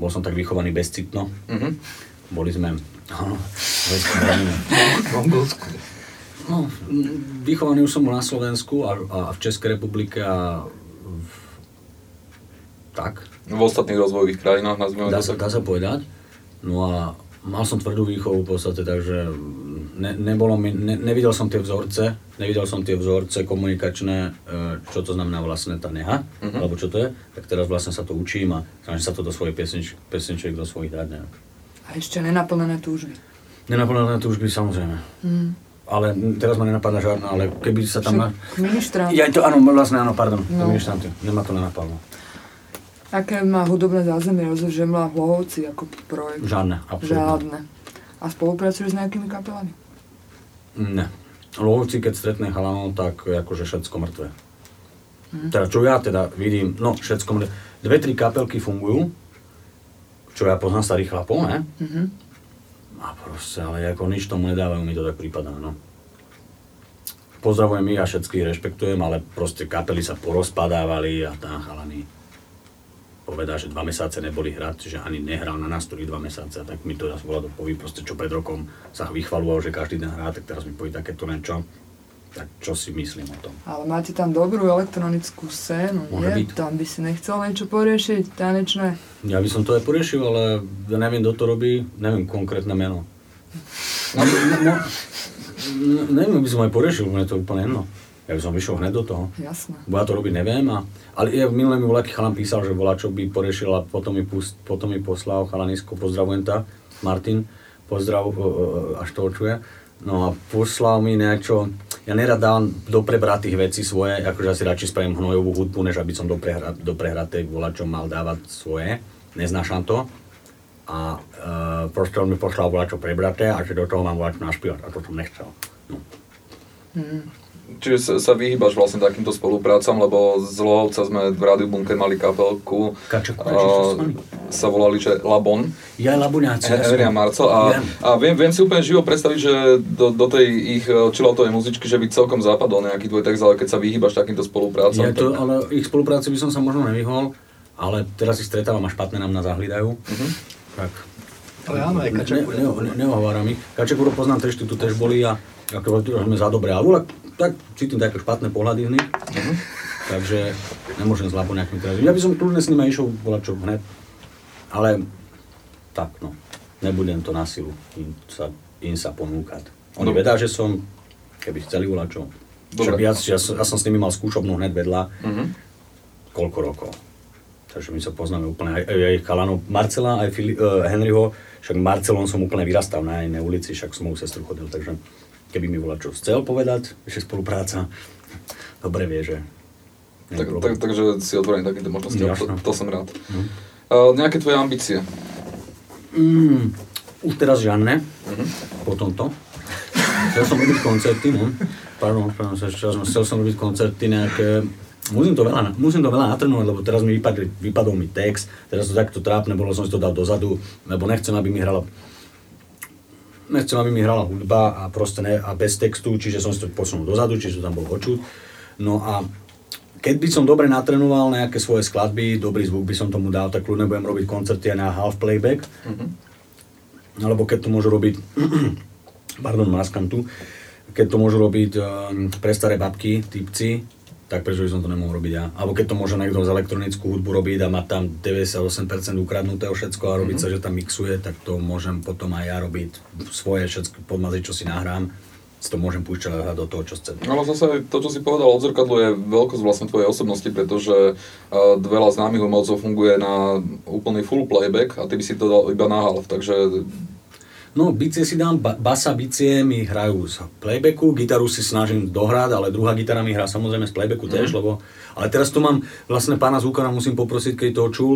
Bol som tak vychovaný bezcitno. Mm-hmm. Boli sme... No, no, vychovaný už som bol na Slovensku a, a v Českej republike a v, tak. V ostatných rozvojových krajinách nazvime dá sa, dá sa povedať. No a mal som tvrdú výchovu v podstate, takže ne, nebolo mi, ne, nevidel som tie vzorce, nevidel som tie vzorce komunikačné, e, čo to znamená vlastne tá neha, uh-huh. alebo čo to je, tak teraz vlastne sa to učím a snažím sa to do svojej pesničiek, do svojich dať nejak. A ešte nenaplnené túžby. Nenaplnené túžby, samozrejme. Mm. Ale teraz ma nenapadá žiadna, ale keby sa tam... Na... Ministrant. Ja to, áno, vlastne áno, pardon, no. ministranty, nemá to nenapadlo. Aké má hudobné zázemie rozhod Žemla v Lohovci ako projekt? Žiadne, absolútne. Žiadne. A spolupracuješ s nejakými kapelami? Ne. Lohovci, keď stretne chalanov, tak akože všetko mŕtve. Hm. Teda čo ja teda vidím, no všetko mŕtve. Dve, tri kapelky fungujú, čo ja poznám starých chlapov, ne? Mm-hmm. A proste, ale ako nič tomu nedávajú, mi to tak prípada, no. Pozdravujem ich a všetkých rešpektujem, ale proste kapely sa porozpadávali a tam chalani povedal, že dva mesiace neboli hrať, že ani nehral na nástroji dva mesiace, tak mi to zase volá do pový, proste čo pred rokom sa vychvaluval, že každý deň hrá, tak teraz mi povie takéto niečo. Tak čo si myslím o tom? Ale máte tam dobrú elektronickú scénu, Môže nie? Byť. Tam by si nechcel niečo poriešiť, tanečné? Ja by som to aj poriešil, ale ja neviem, kto to robí, neviem konkrétne meno. No, no, no, neviem, by som aj poriešil, mne to úplne jedno. Ja by som vyšiel hneď do toho. Jasné. Bo ja to robiť neviem. A, ale ja minulé mi voľaký chalan písal, že volá, čo by poriešil a potom mi, pust, potom mi poslal chalanisko, pozdravujem ta, Martin, pozdrav, až to očuje. No a poslal mi niečo, ja nerad dávam do prebratých vecí svoje, akože asi radšej spravím hnojovú hudbu, než aby som do, prehra, do prehratej volačom mal dávať svoje. Neznášam to. A e, proste on mi poslal volačo prebraté a že do toho mám volačo našpívať a to som nechcel. No. Hmm. Čiže sa, sa vyhýbaš vlastne takýmto spoluprácam, lebo z Lohovca sme v Rádiu Bunker mali kapelku. Kačo, uh, sa volali, že Labon. Ja, Labuňáci. Henry a Marcel. A, a viem, viem si úplne živo predstaviť, že do, do tej ich e, chilloutovej muzičky, že by celkom zapadol nejaký tvoj text, ale keď sa vyhýbaš takýmto spoluprácam. Ja to, tak... ale ich spolupráci by som sa možno nevyhol, ale teraz ich stretávam a špatné nám na zahlidajú. Uh-huh. Tak. Ale áno, aj Kačakúro. Ne, ne, ne, neohováram ich. Kačakúro poznám, tež tu tež boli a ako sme za dobré. Ale tak cítim také špatné pohľady nich. Uh-huh. Takže nemôžem s nejakým teraz. Ja by som kľudne s nimi išiel volať čo hned. Ale tak no, nebudem to na silu im sa, im sa ponúkať. Oni vedia, že som, keby chceli volať čo. Však ja, ja, ja, som s nimi mal skúšobnú hned vedľa. Uh-huh. Koľko rokov. Takže my sa poznáme úplne, aj, aj, aj Kalano, Marcela, aj Fili, uh, Henryho, však Marcelom som úplne vyrastal na jednej ulici, však som moju sestru chodil, takže keby mi volá čo chcel povedať, že spolupráca, dobre vie, že... Tak, tak, takže si otvorený takéto možnosti, to, to som rád. Mm. Uh, nejaké tvoje ambície? Mm, už teraz žiadne, uh-huh. po tomto. Chcel som robiť koncerty, no. Pardon, pardon, chcel som robiť koncerty nejaké Musím to veľa, musím to veľa natrhnúť, lebo teraz mi vypadli, vypadol mi text, teraz to takto trápne bolo, som si to dal dozadu, lebo nechcem, aby mi hrala nechcem, aby mi hrala hudba a proste ne, a bez textu, čiže som si to posunul dozadu, čiže to tam bol počuť. No a keď by som dobre natrenoval nejaké svoje skladby, dobrý zvuk by som tomu dal, tak kľudne budem robiť koncerty aj na half playback. Mm-hmm. Alebo keď to môžu robiť, pardon, maskam tu, keď to môžu robiť um, pre staré babky, typci, tak prečo by som to nemohol robiť ja? Alebo keď to môže niekto z elektronickú hudbu robiť a má tam 98% ukradnutého všetko a robiť mm-hmm. sa, že tam mixuje, tak to môžem potom aj ja robiť svoje všetky podmazy, čo si nahrám si to môžem púšťať do toho, čo chcem. Ale zase to, čo si povedal, odzrkadluje veľkosť vlastne tvojej osobnosti, pretože uh, veľa známych umelcov funguje na úplný full playback a ty by si to dal iba na half, takže No, bicie si dám, ba- basa, bicie mi hrajú z playbacku, gitaru si snažím dohrať, ale druhá gitara mi hrá samozrejme z playbacku mm. tiež, lebo... Ale teraz tu mám vlastne pána zvukara, musím poprosiť, keď to čul,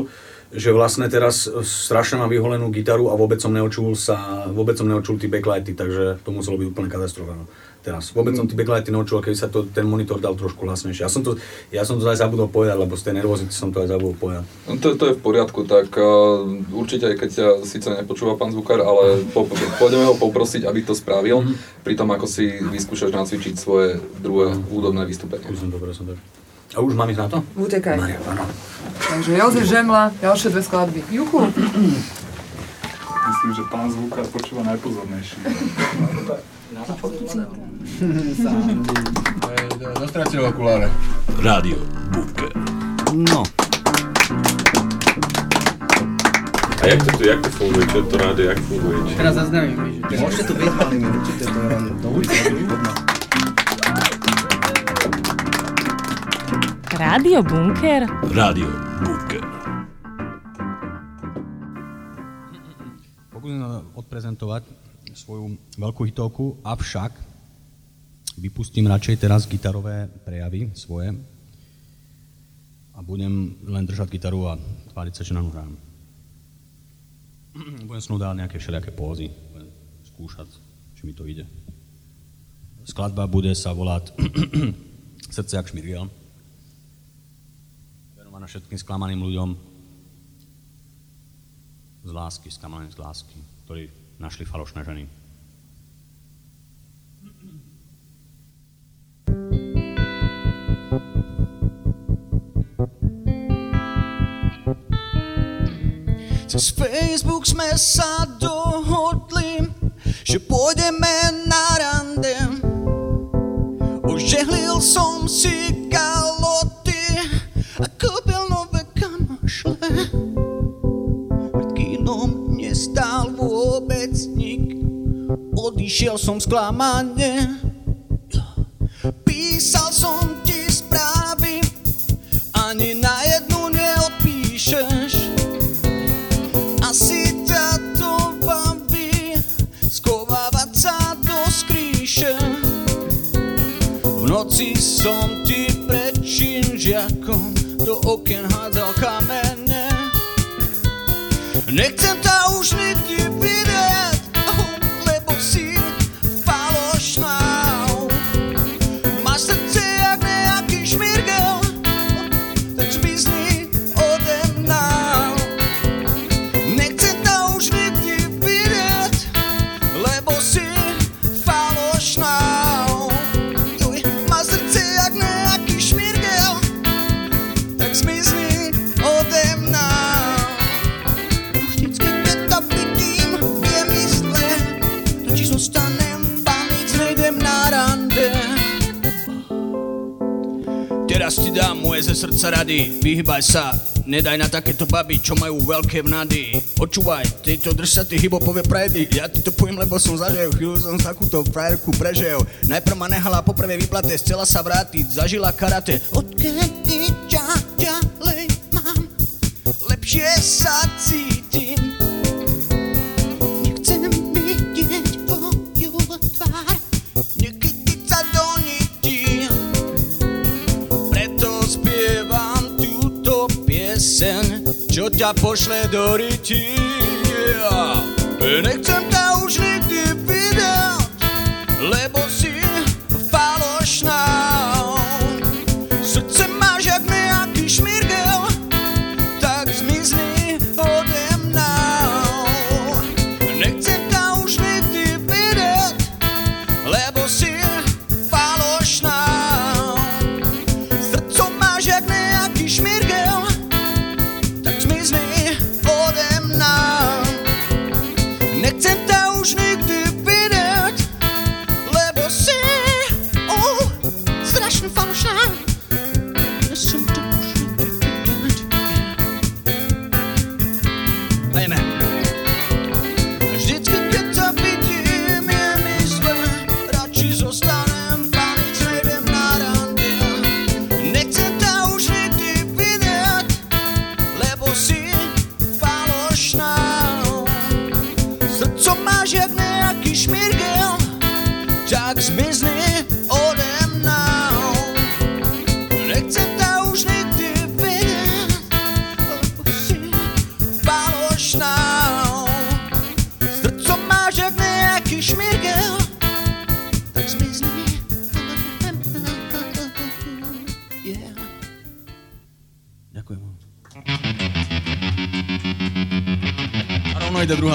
že vlastne teraz strašne mám vyholenú gitaru a vôbec som neočul sa, vôbec som neočul tie backlighty, takže to muselo byť úplne katastrofa. No teraz. Vôbec som tie backlighty neočul, keby sa to, ten monitor dal trošku hlasnejšie. Ja som to, ja som to aj zabudol povedať, lebo z tej nervozity som to aj zabudol povedať. No to, to je v poriadku, tak uh, určite aj keď ťa síce nepočúva pán zvukár, ale po, pôjdeme ho poprosiť, aby to spravil, mm-hmm. pri tom ako si vyskúšaš nacvičiť svoje druhé mm-hmm. údobné vystúpenie. Už som dobre, som dobre. A už mám ísť na to? Utekaj. Maria, áno. Takže Jozef Žemla, ďalšie dve skladby. Juchu. Myslím, že pán zvukár počúva najpozornejší. Dostratil okuláre. Rádio Bunker. No. A jak to, jak to funguje? Čo to rádio, jak funguje? Či... Teraz zaznamím, že môžete to byť malými, určite to rádio. Do ulice, Rádio Bunker? Rádio Bunker. Pokúsim odprezentovať svoju veľkú hitovku, avšak vypustím radšej teraz gitarové prejavy svoje a budem len držať gitaru a tváriť sa, že na hrám. Budem snúdať nejaké všelijaké pózy, budem skúšať, či mi to ide. Skladba bude sa volať Srdce jak šmirgel. Venovaná všetkým sklamaným ľuďom z lásky, sklamaným z lásky, ktorí našli falošné ženy. Cez Facebook sme sa dohodli, že pôjdeme na rande. Ožehlil som si kaloty odišiel som sklamane. Písal som ti správy, ani na jednu neodpíšeš. Asi ťa to baví Skovávať sa do skríše V noci som ti pred činžiakom Do okien hádzal kamene Nechcem ťa už nikdy ze srdca rady, vyhybaj sa, nedaj na takéto baby, čo majú veľké vnady. Počúvaj, tieto drsaté hibopové prajdy, ja ti to poviem, lebo som zažil, chvíľu som takúto frajerku prežil. Najprv ma nehala po prvej výplate, chcela sa vrátiť, zažila karate. Odkedy ťa ďalej mám, lepšie sa cítim. Pieseň, čo ťa pošle do ryti. Nechcem ťa už nikdy vidieť, lebo si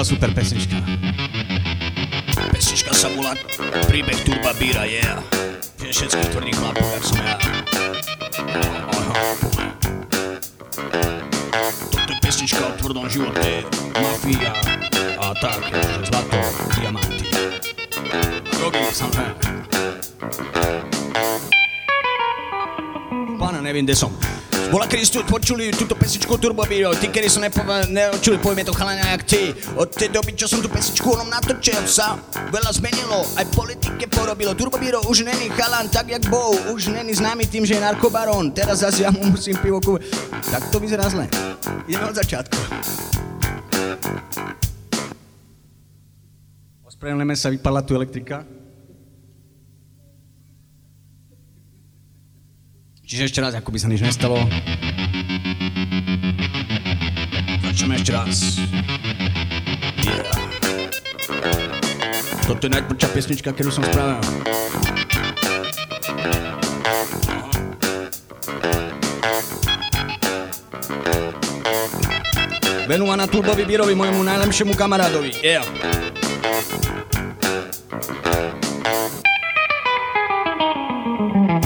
rovno ide druhá super pesnička. Pesnička Kedy ste počuli túto pesničku Turbo Biro, tí, ktorí som nepova- neočuli, poviem to chalania jak ty. Od tej doby, čo som tú pesničku onom natočil, sa veľa zmenilo, aj politike porobilo. Turbo Biro už není chalan, tak jak bol, už není známy tým, že je narkobarón. Teraz zase ja mu musím pivo kúpiť. Tak to vyzerá zle. Ideme od začiatku. Ospravedlňujeme sa, vypadla tu elektrika. Čiže ešte raz, ako by sa nič nestalo. Začneme ešte raz. Yeah. Toto je najtvrdšia pesnička, ktorú som spravil. Venovaná Turbovi Bírovi, mojemu najlepšiemu kamarádovi. Yeah.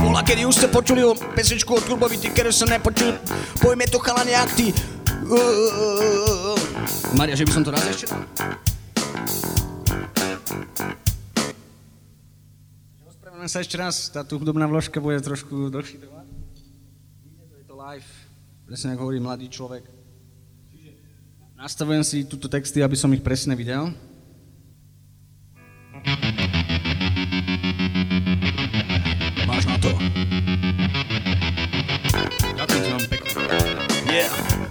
Bola, kedy už ste počuli o pesničku o Turbovi, tí, ktorí sa nepočuli, pojme to chalani jak ty. Maria, že by som to raz ešte? Ospravedlňujem sa ešte raz, táto hudobná vložka bude trošku dlhší trvať. Je to live, presne ako hovorí mladý človek. Nastavujem si túto texty, aby som ich presne videl. Máš na to. Ďakujem veľmi pekne. Yeah.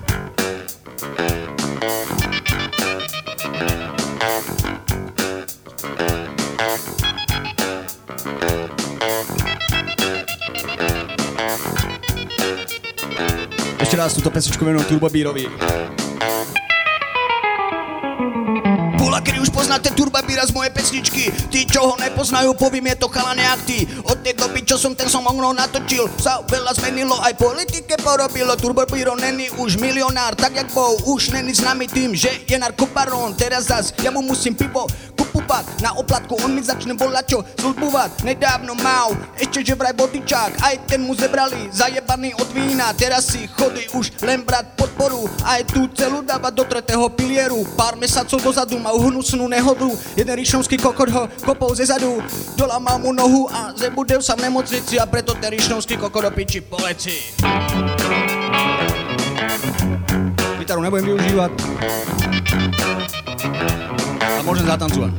Raz túto pesničku venujem Turbo Bírovi. Bola, kedy už poznáte Turba Bíra z mojej pesničky Tí, čo ho nepoznajú, poviem, je to chalan jak ty. Od tej doby, čo som ten som okno natočil Sa veľa zmenilo, aj politike porobilo. Turbo Bíro není už milionár, tak jak bol. Už není známy tým, že je narkobarón. Teraz zas, ja mu musím pivo kupovať Na oplatku on mi začne volačo službovať Nedávno mal, ešte že vraj bodyčák Aj ten mu zebrali, zajebaný od vína. Teraz si chodí už len brať podporu. Aj tú celú dáva do tretého pilieru. Pár mesacov dozadu mal hnusnú nehodu. Jeden rišnovský kokot ho kopol ze zadu. Dolamal mu nohu a zebudil sa v nemocnici A preto ten rišnovský kokot opiči po leci Gitaru nebudem využívať A môžem zatancovať.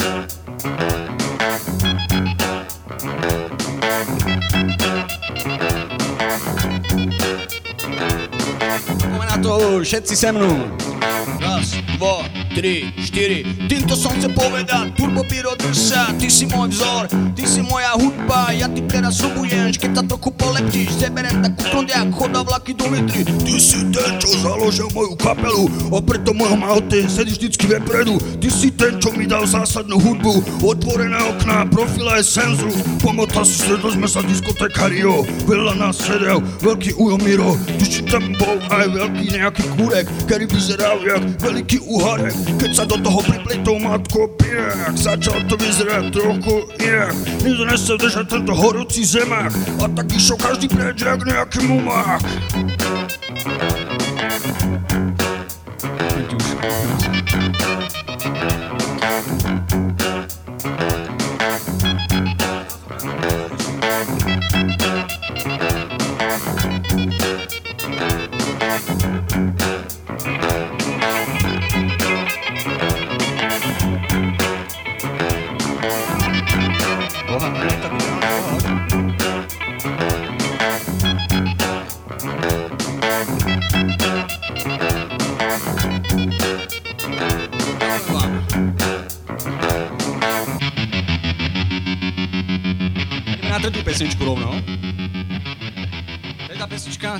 Thank. Poďme na to všetci se mnou. Raz, dva, tri, štyri. Týmto som chce povedať, Turbo Biro sa, ty si môj vzor, ty si moja hudba, ja ty teraz slubujem, že keď sa trochu poleptíš, zeberem takú kondiak, choda vlaky do litry. Ty si ten, čo založil moju kapelu, a preto mojom aute sedí vždycky vepredu. Ty si ten, čo mi dal zásadnú hudbu, otvorené okná, profil aj senzor. Pomota si sedol sme sa diskotekário, veľa nás sedel, veľký Ujo Miro, ty si tam bol aj veľký nejaký kúrek, ktorý vyzeral jak veľký uhorek. Keď sa do toho pripletol matko piek, začal to vyzerať trochu inak. Nikto nechcel držať tento horúci zemák a tak išiel každý preč jak nejaký mumák.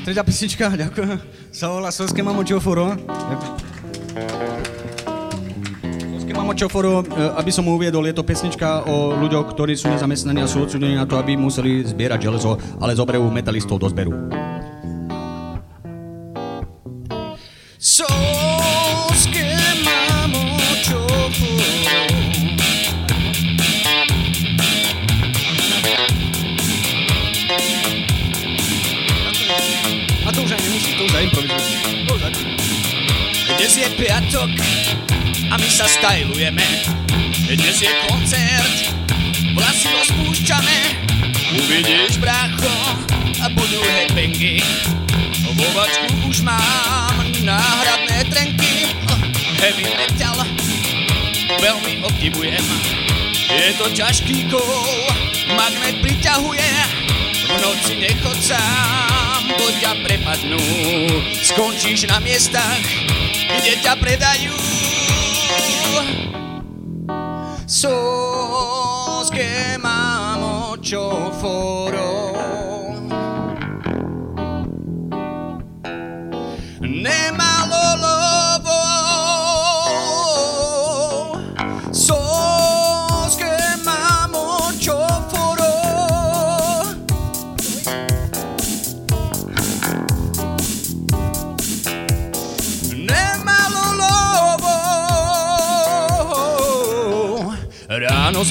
Tretá pesnička, ďakujem. Sa volá Soske mamo čoforo. Soske mamo čoforo, e, aby som mu uviedol, je to pesnička o ľuďoch, ktorí sú nezamestnaní a sú odsúdení na to, aby museli zbierať železo, ale zoberú metalistov do zberu. Stajlujeme. Dnes je koncert, vlasy rozpúšťame. Uvidíš, brácho, a budú headbangy. Vo vačku už mám náhradné trenky. Heavy metal veľmi obdivujem. Je to ťažký kov, magnet priťahuje. V noci nechod sám, bo ťa prepadnú. Skončíš na miestach, kde ťa predajú. Soske mamo čoforo.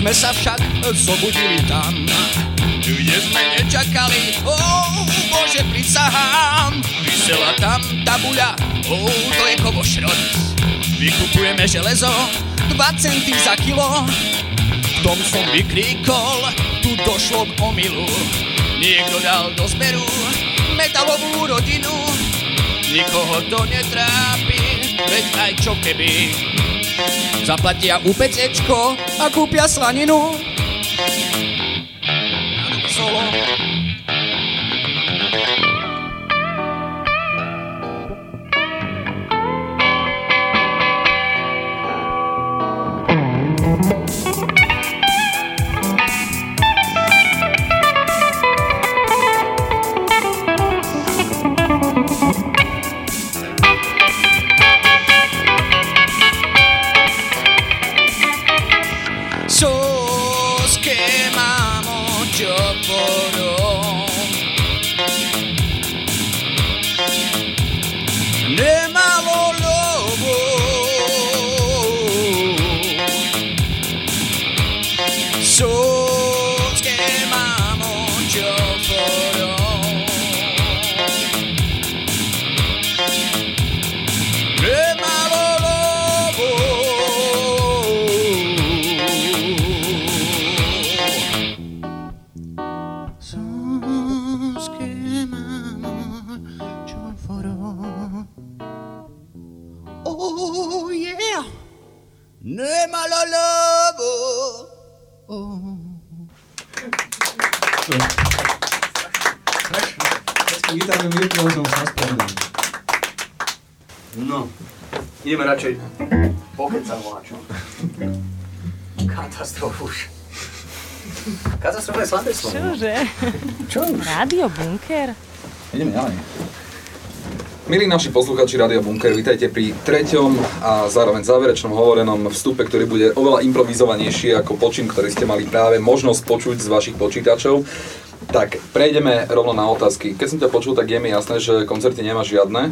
Sme sa však zobudili tam, kde sme nečakali. Oh, Bože, prisahám, vysela tam tabuľa, oh, to je kovošrot. Vykupujeme železo, 2 centy za kilo. V tom som vykríkol, tu došlo k omilu. Niekto dal do zberu metalovú rodinu. Nikoho to netrápi, veď aj čo keby. Zaplatia UPCčko a kúpia slaninu. Solo. Gitarným virtuózom sa spomínam. No, ideme radšej pokecať voláčo. Katastrofu už. Katastrofa je slabé slovo. Čože? Čo už? Rádio Bunker? Ideme ďalej. Milí naši posluchači Rádia Bunker, vítajte pri treťom a zároveň záverečnom hovorenom vstupe, ktorý bude oveľa improvizovanejší ako počin, ktorý ste mali práve možnosť počuť z vašich počítačov. Tak, prejdeme rovno na otázky. Keď som ťa počul, tak je mi jasné, že koncerty nemá žiadne,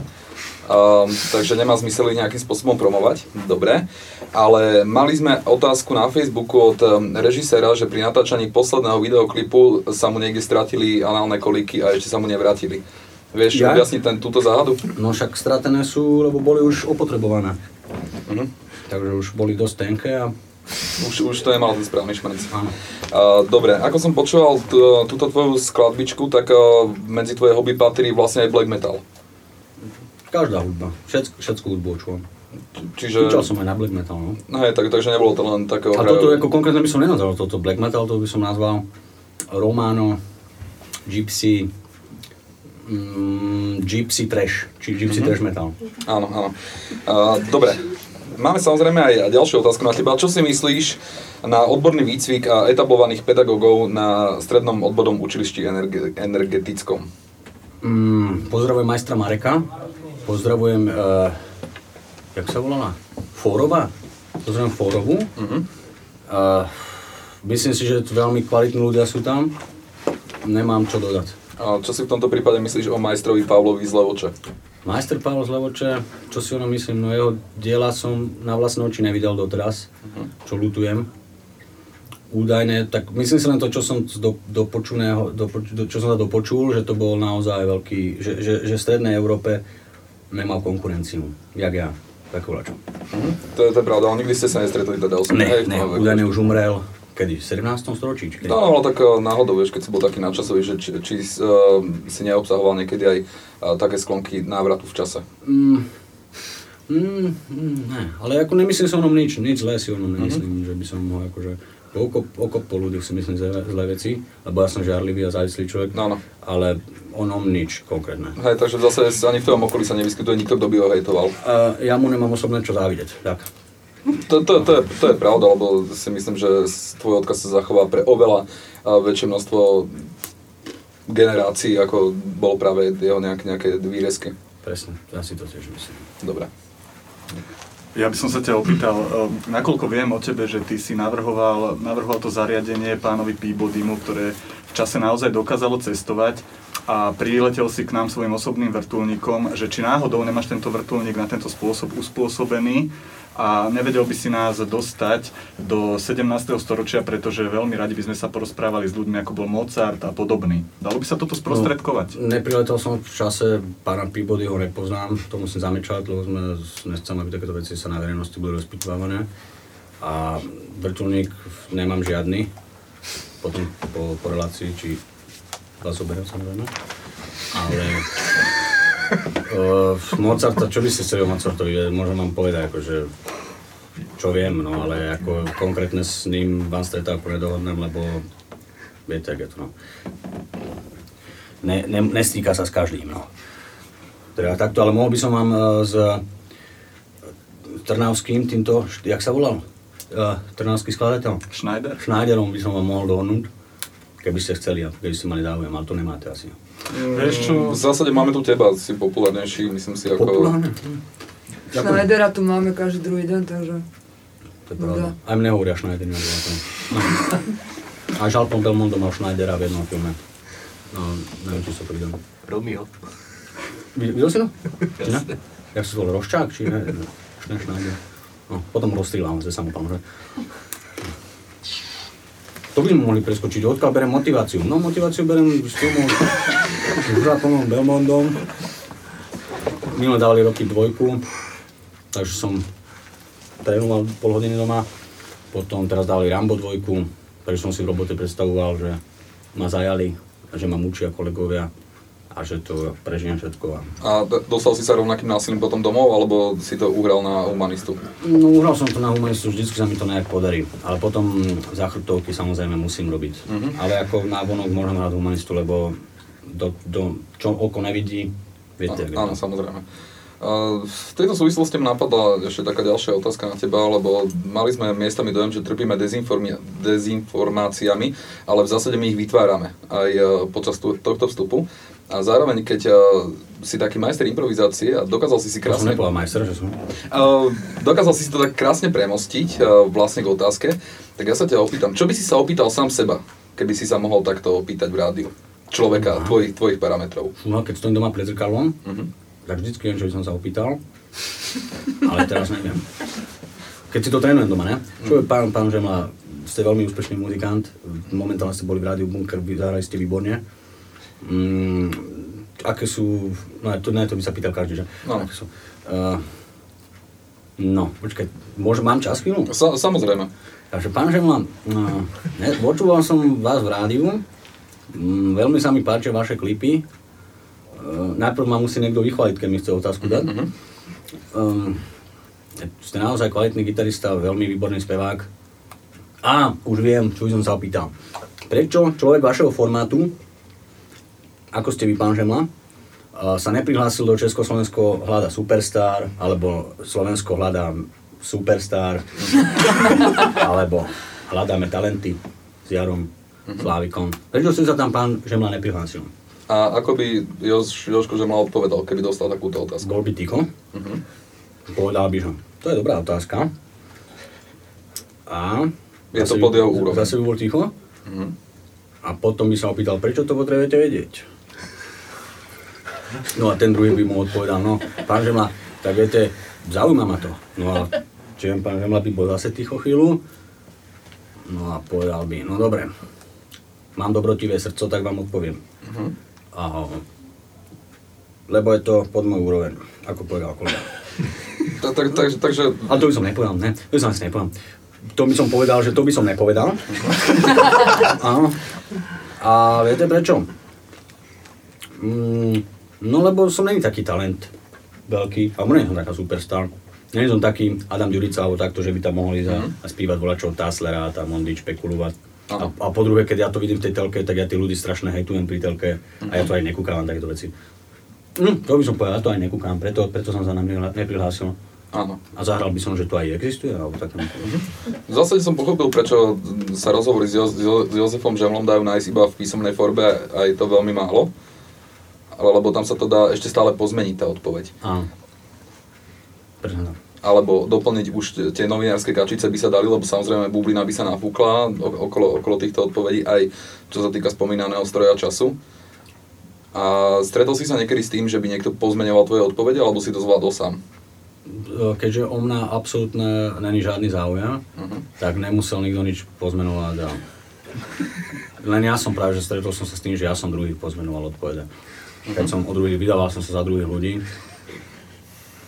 um, takže nemá zmysel ich nejakým spôsobom promovať. Dobre. Ale mali sme otázku na Facebooku od um, režiséra, že pri natáčaní posledného videoklipu sa mu niekde stratili análne kolíky a ešte sa mu nevrátili. Vieš Ja? objasniť ten, túto záhadu? No však stratené sú, lebo boli už opotrebované. Mhm. Takže už boli dosť tenké a Už, už to nemal ten správny šmrnc. Uh, dobre, ako som počúval túto tvoju skladbičku, tak uh, medzi tvoje hobby patrí vlastne aj black metal. každá hudba, všetko, všetko hudbu počúvam. Čiže... Skúšal som aj na black metal, no. Hej, tak, takže nebolo to len takého... A toto ako konkrétne by som nenazval, toto black metal, to by som nazval Romano, Gypsy, mm, Gypsy trash, či Gypsy Mhm. trash metal. Áno, áno. Uh, dobre, máme samozrejme aj ďalšiu otázku na teba. Čo si myslíš na odborný výcvik a etablovaných pedagógov na strednom odbornom učilišti energe- energetickom? Mm, pozdravujem majstra Mareka, pozdravujem, uh, jak sa volala? Fórova? Pozdravujem Fórovu. Uh-huh. Uh, myslím si, že veľmi kvalitní ľudia sú tam. Nemám čo dodať. Čo si v tomto prípade myslíš o majstrovi Pavlovi z Levoče? Majster Pavel z Levoče, čo si ono myslím, no jeho diela som na vlastné oči nevidel doteraz, uh-huh. čo lutujem údajne, tak myslím si len to, čo som do, do do, čo som sa dopočul, že to bol naozaj veľký, že, že, že v strednej Európe nemal konkurenciu, jak ja, lačo. Mm-hmm. To, je, to je pravda, ale nikdy ste sa nestretli teda osobne. Ne, ne, údajne už umrel, kedy? V 17. storočí? Či kedy? No, ale tak uh, náhodou, vieš, keď si bol taký nadčasový, že či, či uh, si neobsahoval niekedy aj uh, také sklonky návratu v čase. Mm, mm, mm, ne, ale ako nemyslím si o tom nič, nič zlé si o tom nemyslím, mm-hmm. že by som mohol akože okop, okop po ľuďoch si myslím zlé, zlé veci, lebo ja som žarlivý a závislý človek, no, no. ale onom nič konkrétne. Hej, takže zase ani v tom okolí sa nevyskytuje nikto, kto by ho hejtoval. Uh, ja mu nemám osobne čo závidieť, tak. To, to, to, je, to je pravda, lebo si myslím, že tvoj odkaz sa zachová pre oveľa väčšie množstvo generácií, ako bol práve jeho nejak, nejaké výrezky. Presne, ja si to tiež myslím. Dobre. Ja by som sa ťa opýtal, eh, nakoľko viem o tebe, že ty si navrhoval, navrhoval to zariadenie pánovi Peabodym, ktoré v čase naozaj dokázalo cestovať a priletel si k nám svojim osobným vrtulníkom, že či náhodou nemáš tento vrtulník na tento spôsob uspôsobený, a nevedel by si nás dostať do 17. storočia, pretože veľmi radi by sme sa porozprávali s ľuďmi, ako bol Mozart a podobný. Dalo by sa toto sprostredkovať? No, nepriletel som v čase, pána Peabody ho nepoznám, to musím zamečať, lebo sme nechcem, aby takéto veci sa na verejnosti boli rozpitvávané. A vrtulník nemám žiadny, potom po, po relácii, či vás oberiem samozrejme. Ale Uh, Mozarta, čo by ste chceli o Mozartovi? Môžem vám povedať, akože, čo viem, no, ale ako konkrétne s ním vám stretávku nedohodnem, lebo viete, jak je to, no. Ne, ne, nestýka sa s každým, no. Teda takto, ale mohol by som vám uh, s Trnavským, týmto, jak sa volal? Uh, Trnavský skladateľ? Schneider? Schneiderom by som vám mohol dohodnúť, keby ste chceli, keby ste mali záujem, ale to nemáte asi. Vieš čo, v zásade máme tu teba, si populárnejší, myslím si, ako... Populárne? Schneidera tu máme každý druhý deň, takže... To je pravda. Aj mne hovoria Schneider, neviem to. No. A Žalpon Belmondo mal Schneidera v jednom filme. No, neviem, či sa to videl. Romeo. Videl si to? Či ne? Jak sa to volal, Roščák, či ne? Ne, Schneider. No, potom rozstrieľal, že sa mu že? To by sme mohli preskočiť. Odkiaľ berem motiváciu? No motiváciu berem s filmom s Žaponom Belmondom. Minule dávali roky dvojku, takže som trénoval pol hodiny doma. Potom teraz dali Rambo dvojku, takže som si v robote predstavoval, že ma zajali, že ma mučia kolegovia a že to prežijem všetko. A dostal si sa rovnakým násilím potom domov, alebo si to uhral na humanistu? No uhral som to na humanistu, vždycky sa mi to nejak podarí. Ale potom záchrbtovky samozrejme musím robiť. Uh-huh. Ale ako návonok môžem hrať humanistu, lebo do, do, čo oko nevidí, viete. A, áno, samozrejme. V tejto súvislosti mi napadla ešte taká ďalšia otázka na teba, lebo mali sme miestami dojem, že trpíme dezinformáciami, ale v zásade my ich vytvárame aj e, počas tohto vstupu. A zároveň, keď uh, si taký majster improvizácie a dokázal si si krásne... To som majster, že som. Uh, dokázal si si to tak krásne premostiť uh, vlastne k otázke, tak ja sa ťa opýtam, čo by si sa opýtal sám seba, keby si sa mohol takto opýtať v rádiu? Človeka, uh-huh. tvojich, tvojich parametrov. No, keď stojím doma pred zrkadlom, uh-huh. tak vždycky viem, čo by som sa opýtal, ale teraz neviem. Keď si to trénujem doma, ne? Čo je pán, pán Žemla, ste veľmi úspešný muzikant, momentálne ste boli v rádiu Bunker, zahrali ste výborne Mm, aké sú, no to, ne, to by sa pýtal každý, že? No. Aké sú, uh, no, počkaj, môžem, mám čas chvíľu? Sa, samozrejme. Takže pán Žemla, uh, ne, počúval som vás v rádiu, um, veľmi sa mi páčia vaše klipy. Uh, najprv ma musí niekto vychváliť, keď mi chce otázku dať. Mm-hmm. Um, ste naozaj kvalitný gitarista, veľmi výborný spevák. A, už viem, čo by som sa opýtal. Prečo človek vašeho formátu ako ste vy, pán Žemla, sa neprihlásil do Československo hľada Superstar, alebo Slovensko hľada Superstar, alebo hľadáme talenty s Jarom Slávikom. Prečo si sa tam pán Žemla neprihlásil? A ako by Jož, Jožko Žemla odpovedal, keby dostal takúto otázku? Bol by ticho? Mhm. Povedal by, že to je dobrá otázka. A... Je to pod jeho úroveň. Zase by bol ticho? Mhm. A potom by sa opýtal, prečo to potrebujete vedieť? No a ten druhý by mu odpovedal, no, pán Žemla, tak viete, zaujíma ma to. No a čiže pán Žemla by bol zase ticho chvíľu. No a povedal by, no dobre, mám dobrotivé srdco, tak vám odpoviem. Mhm. A, lebo je to pod môj úroveň, ako povedal kolega. Tak, tak, tak, takže... Ale to by som nepovedal, ne? To by som asi nepovedal. To by som povedal, že to by som nepovedal. Áno. A viete prečo? Mm, no lebo som není taký talent veľký, alebo nie som taká superstar. Nie som taký Adam Ďurica alebo takto, že by tam mohli za, a spívať volačov Taslera a tam ondy špekulovať. A, a, po druhé, keď ja to vidím v tej telke, tak ja tí ľudí strašne hejtujem pri telke a ja to aj nekúkam na takéto veci. Hm, to by som povedal, ja to aj nekúkam, preto, preto som sa nám neprihlásil. Áno. A zahral by som, že to aj existuje, alebo tak. V zásade som pochopil, prečo sa rozhovory s, jo- s, Jo- s Jozefom Žemlom dajú nájsť iba v písomnej forme a je to veľmi málo. Ale lebo tam sa to dá ešte stále pozmeniť tá odpoveď. Áno. Alebo doplniť už tie novinárske kačice by sa dali, lebo samozrejme bublina by sa nafúkla okolo, okolo týchto odpovedí aj čo sa týka spomínaného stroja času. A stretol si sa niekedy s tým, že by niekto pozmeňoval tvoje odpovede, alebo si to zvládol sám? E, Keďže o mňa absolútne není žiadny záujem, Mhm. tak nemusel nikto nič pozmenovať. A... Len ja som práve, že stretol som sa s tým, že ja som druhý pozmenoval odpovede. Keď Mhm. som o druhých, vydával som sa za druhých ľudí,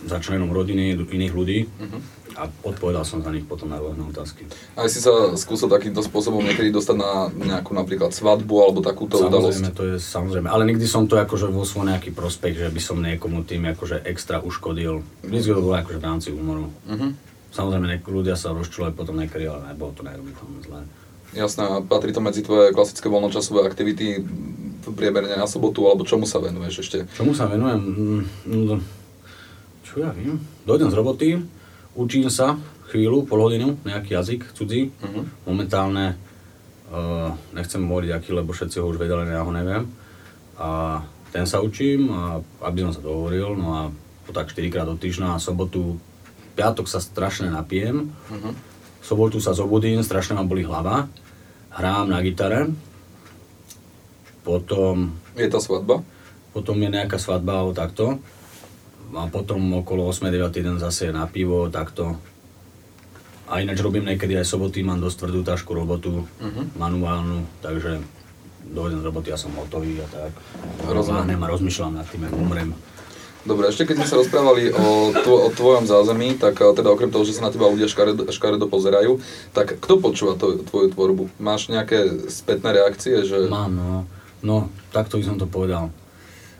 za členom rodiny iných ľudí Mhm. a odpovedal som za nich potom na rôzne otázky. Aj si sa skúsil takýmto spôsobom niekedy dostať na nejakú napríklad svadbu alebo takúto udalosť? Samozrejme, to je samozrejme. Ale nikdy som to akože vo svoj nejaký prospekt, že by som niekomu tým akože extra uškodil. Vždy to bolo akože v rámci humoru. Mhm. Samozrejme, ľudia sa rozčúľali potom niekedy, ale nebolo to neuveriteľne zlé. Jasné, a patrí to medzi tvoje klasické voľnočasové aktivity v priemerne na sobotu, alebo čomu sa venuješ ešte? Čomu sa venujem? Mm, no, čo ja viem? Dojdem z roboty, učím sa chvíľu, pol hodinu, nejaký jazyk cudzí. Mhm. Momentálne uh, nechcem hovoriť aký, lebo všetci ho už vedeli, ja ho neviem. A ten sa učím, a, aby som sa dohovoril, no a to tak 4 krát do týždňa a sobotu, piatok sa strašne napijem, Mhm. v sobotu sa zobudím, strašne ma boli hlava, hrám na gitare, potom Je tá svadba? potom je nejaká svadba alebo takto. A potom okolo 8-9 den zase na pivo, takto. A ináč robím niekedy aj soboty, mám dosť tvrdú ťažkú robotu, Mhm. manuálnu, takže dojdem z roboty a som hotový a tak. Rozumiem. Rozumiem. a rozmýšľam nad tým, ako umrem. Dobre, ešte keď sme sa rozprávali o, tvo, o tvojom zázemí, tak eh, teda okrem toho, že sa na teba ľudia škaredo, škaredo pozerajú, tak kto počúva to, tvoju tvorbu? Máš nejaké spätné reakcie, že... Mám, no. No, takto by som to povedal.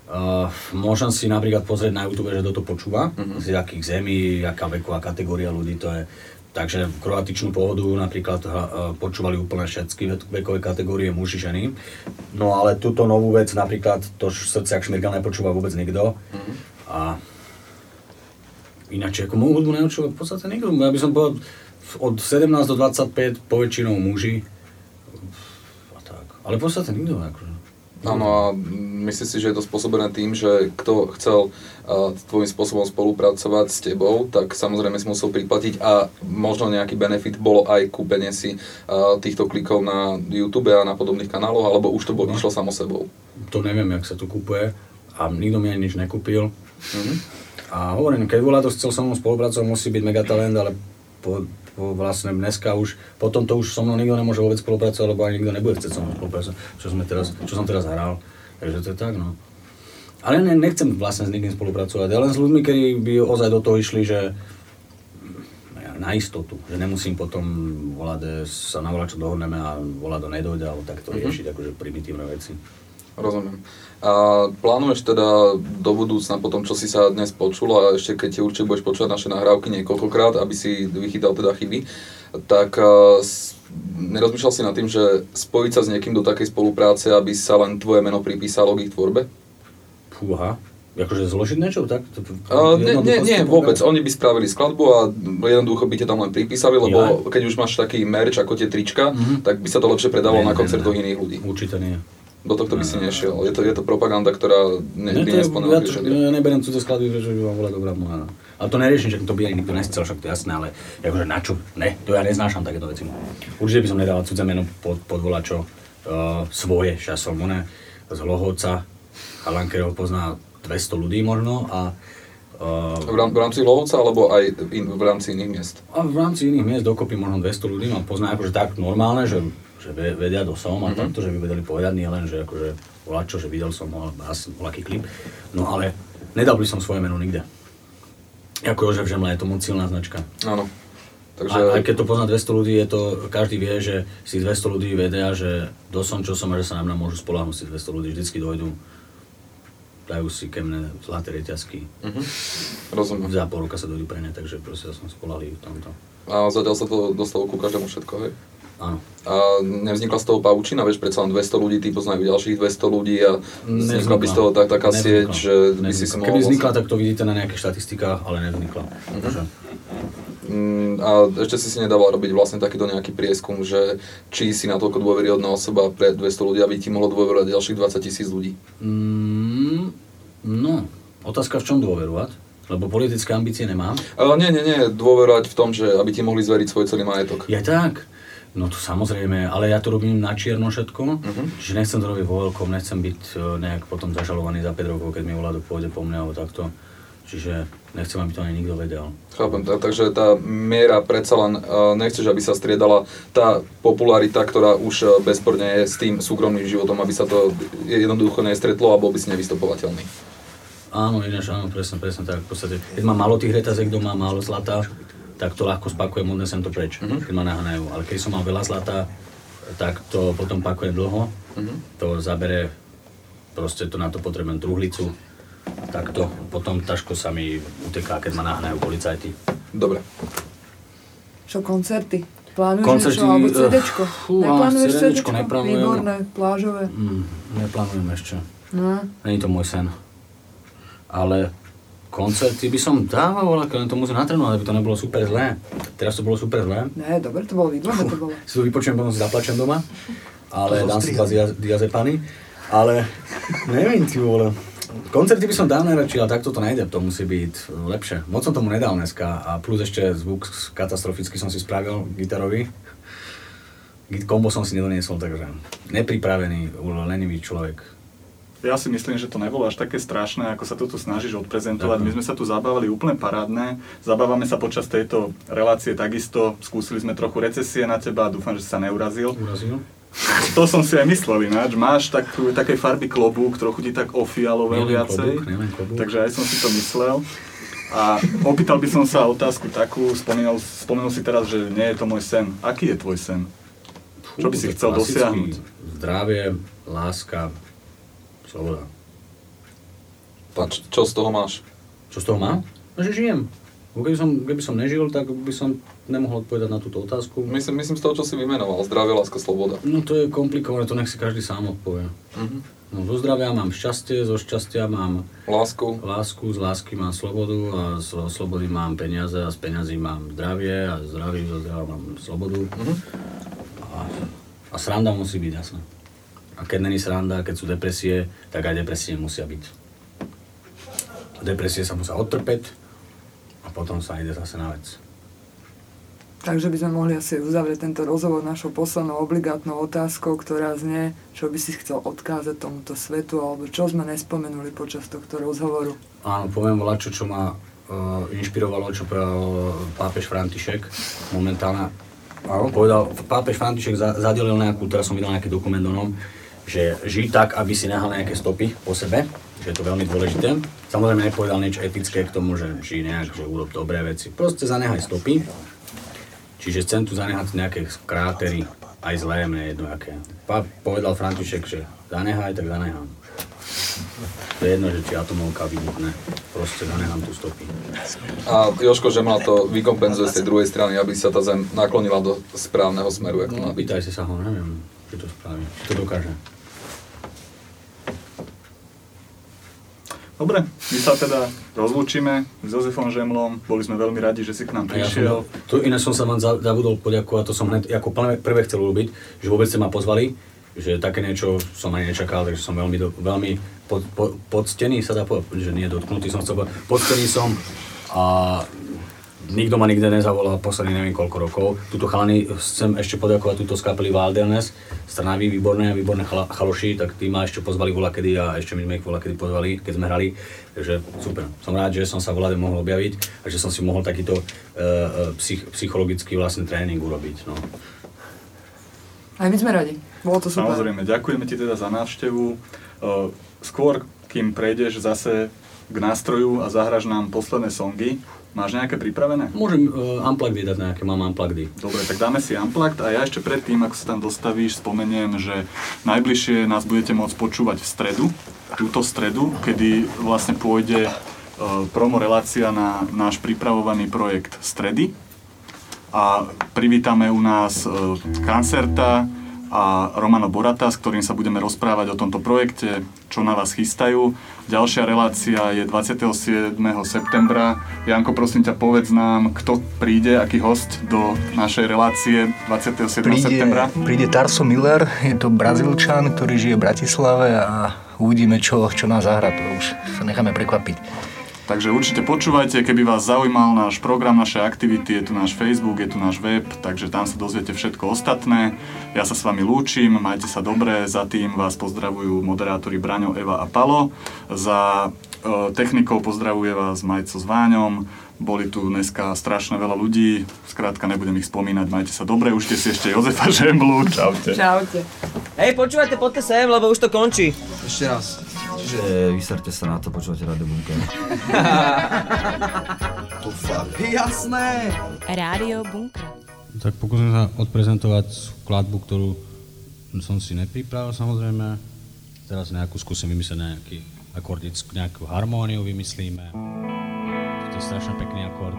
Uh, môžem si napríklad pozrieť na YouTube, že kto to počúva, Mhm. z akých zemí, aká veková kategória ľudí to je. Takže kroatičnú pohodu napríklad uh, počúvali úplne všetky ve- vekové kategórie muži, ženy. No ale túto novú vec napríklad to š- srdce ak šmirgal nepočúva vôbec nikto. Mhm. A ináč ako moju hudbu neočúva v podstate nikto. Ja by som povedal od 17 do 25 poväčšinou muži. A tak. Ale v podstate nikto. Akože. Áno, a myslíš si, že je to spôsobené tým, že kto chcel uh, tvojím spôsobom spolupracovať s tebou, tak samozrejme si musel priplatiť a možno nejaký benefit bolo aj kúpenie si uh, týchto klikov na YouTube a na podobných kanáloch, alebo už to bolo, išlo samo sebou? To neviem, jak sa to kupuje a nikto mi ani nič nekúpil. A hovorím, keď volá to chcel so mnou spolupracovať, musí byť megatalent, ale po, po vlastne dneska už, potom to už so mnou nikto nemôže vôbec spolupracovať, lebo ani nikto nebude chcieť so mnou spolupracovať, čo, sme teraz, čo som teraz hral. Takže to je tak, no. Ale ne, nechcem vlastne s nikým spolupracovať, ja len s ľuďmi, ktorí by ozaj do toho išli, že na istotu, že nemusím potom volať, že sa na čo dohodneme a volať do nedojde, alebo takto Mhm. riešiť akože primitívne veci. Rozumiem. A plánuješ teda do budúcna, po tom, čo si sa dnes počul a ešte keď určite budeš počúvať naše nahrávky niekoľkokrát, aby si vychytal teda chyby, tak s- nerozmýšľal si nad tým, že spojiť sa s niekým do takej spolupráce, aby sa len tvoje meno pripísalo k ich tvorbe? Fúha. Akože zložiť niečo? Tak, to, Uh, nie, nie, nie, vôbec. Oni by spravili skladbu a jednoducho by ťa tam len pripísali, lebo Ja. keď už máš taký merch ako tie trička, tak by sa to lepšie predávalo Ne, na koncertoch iných ľudí. Určite nie. Do tohto by si nešiel. Je to, je to propaganda, ktorá ne, Ne, to je, ja, to, ja neberiem cudzie skladby, že by vám bola dobrá moja. no. Ale to neriešim, že to by nikto nechcel, však to je jasné, ale akože na čo? Ne, to ja neznášam takéto veci. Určite by som nedával cudzie meno pod, pod volačo uh, svoje, že ja som one z Hlohovca, chalan, ktorého pozná 200 ľudí možno a uh, V, rám, v rámci Lohovca alebo aj in, v rámci iných miest? a v rámci iných miest dokopy možno 200 ľudí ma pozná akože tak normálne, že, že ve- vedia, kto som a takto, že by vedeli povedať, nie len, že akože volačo, že videl som ho, asi volaký klip. No ale nedal by som svoje meno nikde. Ako Jožef Žemla je to moc silná značka. Áno. Takže... A, aj keď to pozná 200 ľudí, je to, každý vie, že si 200 ľudí vedia, že kto som, čo som a že sa na mňa môžu spolahnúť si 200 ľudí. Vždycky dojdu, dajú si ke mne zlaté reťazky. Mhm. Rozumiem. Za pol roka sa dojdu pre ne, takže proste ja som spolahlivý v tomto. A zatiaľ sa to dostalo ku každému všetko, hej? Áno. A nevznikla z toho pavučina, vieš, predsa len 200 ľudí, ty poznajú ďalších 200 ľudí a vznikla by z toho tak, taká sieť, že by si si Nevznikla. mohol... Keby vznikla, tak to vidíte na nejakých štatistikách, ale nevznikla. Takže, Mm, a ešte si si nedával robiť vlastne takýto nejaký prieskum, že či si natoľko dôveryhodná osoba pre 200 ľudí, aby ti mohlo dôverovať ďalších 20 tisíc ľudí. mm, no, otázka v čom dôverovať? Lebo politické ambície nemám. Ale nie, nie, nie, dôverovať v tom, že aby ti mohli zveriť svoj celý majetok. Je tak? No to samozrejme, ale ja to robím na čierno všetko, Mhm. čiže nechcem to robiť vo veľkom, nechcem byť e, nejak potom zažalovaný za 5 rokov, keď mi vládok pôjde po mne alebo takto. Čiže nechcem, aby to ani nikto vedel. Chápem, tak, takže tá miera predsa len, uh, nechceš, aby sa striedala tá popularita, ktorá už uh, bezporne je s tým súkromným životom, aby sa to jednoducho nestretlo a bol by si nevystopovateľný. Áno, ináč, áno, presne, presne tak. V podstate, keď mám málo tých retazek doma, málo zlata, tak to ľahko spakujem, odnesem to preč, Mhm. keď ma nahanajú. Ale keď som mal veľa zlata, tak to potom pakujem dlho. Mhm. To zabere, proste to na to potrebujem truhlicu. Takto. Potom taško sa mi uteká, keď ma nahnajú policajti. Dobre. Čo, koncerty? Plánuješ Koncerty, niečo, alebo eh, CDčko? fú, Neplánuješ CDčko? neplánujem. Výborné, plážové. Mm, neplánujem ešte. No. Není to môj sen. Ale koncerty by som dával, ale len to musím natrénovať, aby to nebolo super zlé. Teraz to bolo super zlé. Ne, dobre to bolo, výborné to bolo. Si to vypočujem, potom si zaplačem doma. Ale dám si dva dia- diazepany. Ale neviem, ty vole. Koncerty by som dal najradšej, ale takto to nejde, to musí byť lepšie. Moc som tomu nedal dneska a plus ešte zvuk katastroficky som si spravil gitarový. Git- Kombo som si nedoniesol, takže nepripravený, lenivý človek. Ja si myslím, že to nebolo až také strašné, ako sa to tu snažíš odprezentovať. My sme sa tu zabávali úplne parádne. Zabávame sa počas tejto relácie takisto. Skúsili sme trochu recesie na teba a dúfam, že sa neurazil. Urazil? To som si aj myslel ináč. Máš takú, také farby klobúk, trochu ti tak ofialovel viacej. klobúk, klobúk. Takže aj som si to myslel. A opýtal by som sa otázku takú, spomínal, spomenul si teraz, že nie je to môj sen. Aký je tvoj sen? Čo by si chcel dosiahnuť? Zdravie, láska, sloboda. A č- čo z toho máš? Čo z toho mám? No, že žijem. Lebo Keby som, keby som nežil, tak by som nemohol odpovedať na túto otázku. Myslím, myslím z toho, čo si vymenoval. Zdravie, láska, sloboda. No to je komplikované, to nech si každý sám odpovie. Mhm. No zo zdravia mám šťastie, zo šťastia mám Lásku. lásku, z lásky mám slobodu a z slobody mám peniaze a z peňazí mám zdravie a z zdraví zo zdravia mám slobodu. Mhm. A, a sranda musí byť, jasné. A keď není sranda, keď sú depresie, tak aj depresie musia byť. Depresie sa musia odtrpeť a potom sa ide zase na vec. Takže by sme mohli asi uzavrieť tento rozhovor našou poslednou obligátnou otázkou, ktorá znie, čo by si chcel odkázať tomuto svetu, alebo čo sme nespomenuli počas tohto rozhovoru. Áno, poviem voľačo, čo ma uh, inšpirovalo, čo povedal pápež František momentálne. Áno, povedal, pápež František za, zadelil nejakú, teraz som videl nejaký dokument o ňom, že žij tak, aby si nehal nejaké stopy po sebe, že je to veľmi dôležité. Samozrejme nepovedal niečo etické k tomu, že žij nejak, že urob dobré veci. Proste zanehaj stopy. Čiže chcem tu zanehať nejaké krátery, aj zlé, mne je jedno aké. Pa, povedal František, že zanehaj, tak zanehám. To je jedno, že či atomovka vybuchne. Proste zanechám tu stopy. A Joško Žemla to vykompenzuje z tej druhej strany, aby sa tá zem naklonila do správneho smeru, ako má No, pýtaj si sa ho, neviem, či to spraví, či to dokáže. Dobre, my sa teda rozlúčime s Jozefom Žemlom. Boli sme veľmi radi, že si k nám prišiel. Ja to iné som sa vám zabudol poďakovať, to som hneď ako prvé chcel urobiť, že vôbec ste ma pozvali, že také niečo som ani nečakal, takže som veľmi, do, veľmi pod, pod, poctený, sa dá povedať, že nie dotknutý som chcel povedať, poctený som a nikto ma nikde nezavolal posledný neviem koľko rokov. Tuto chalani chcem ešte poďakovať túto z kapely Wilderness, Strnavy, výborné, výborné chala, chaloši, tak tí ma ešte pozvali voľa kedy a ešte my sme ich voľa kedy pozvali, keď sme hrali. Takže super, som rád, že som sa voľa mohol objaviť a že som si mohol takýto uh, psych, psychologický vlastne tréning urobiť. No. Aj my sme radi, bolo to super. Samozrejme, ďakujeme ti teda za návštevu. Uh, skôr, kým prejdeš zase k nástroju a zahraš nám posledné songy, Máš nejaké pripravené? Môžem uh, Unplugged dať nejaké, mám Unplugged. Dobre, tak dáme si Unplugged a ja ešte predtým, ako sa tam dostavíš, spomeniem, že najbližšie nás budete môcť počúvať v stredu, túto stredu, kedy vlastne pôjde uh, promo relácia na náš pripravovaný projekt Stredy a privítame u nás uh, Kancerta, a Romano Borata, s ktorým sa budeme rozprávať o tomto projekte, čo na vás chystajú. Ďalšia relácia je 27. septembra. Janko, prosím ťa, povedz nám, kto príde, aký host do našej relácie 27. Príde, septembra. Príde Tarso Miller, je to Brazílčan, ktorý žije v Bratislave a uvidíme, čo, čo nás zahra. To už sa necháme prekvapiť. Takže určite počúvajte, keby vás zaujímal náš program, naše aktivity, je tu náš Facebook, je tu náš web, takže tam sa dozviete všetko ostatné. Ja sa s vami lúčim, majte sa dobre, za tým vás pozdravujú moderátori Braňo, Eva a Palo. Za e, technikou pozdravuje vás Majco s Váňom. Boli tu dneska strašne veľa ľudí, skrátka nebudem ich spomínať, majte sa dobre, užte si ešte Jozefa Žemblu, čaute. Čaute. Hej, počúvajte, poďte sem, lebo už to končí. Ešte raz. Čiže vyserte sa na to, počúvate Rádio Bunker. to fakt. Jasné. Rádio Bunker. Tak pokúsim sa odprezentovať skladbu, ktorú som si nepripravil samozrejme. Teraz nejakú skúsim vymyslieť nejaký akordickú, nejakú harmóniu vymyslíme. To strašne pekný akord.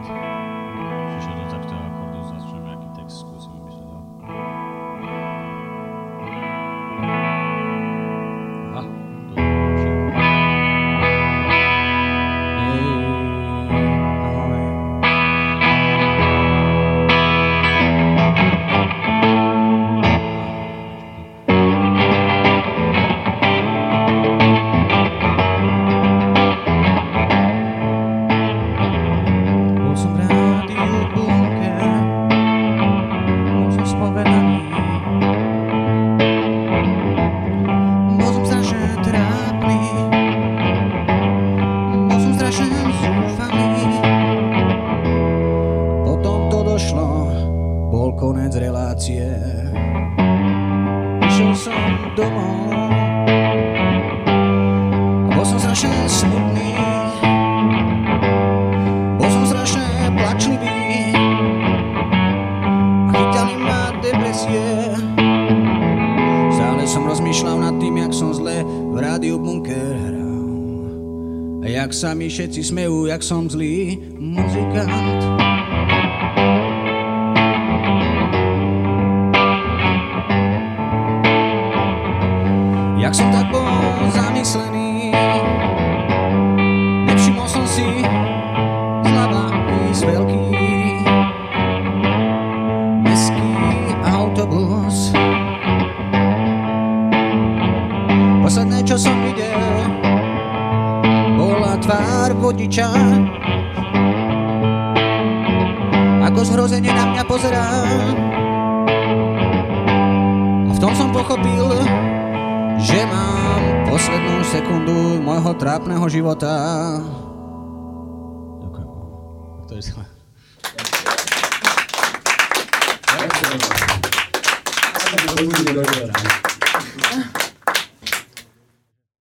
Všetci smejú, jak som zlý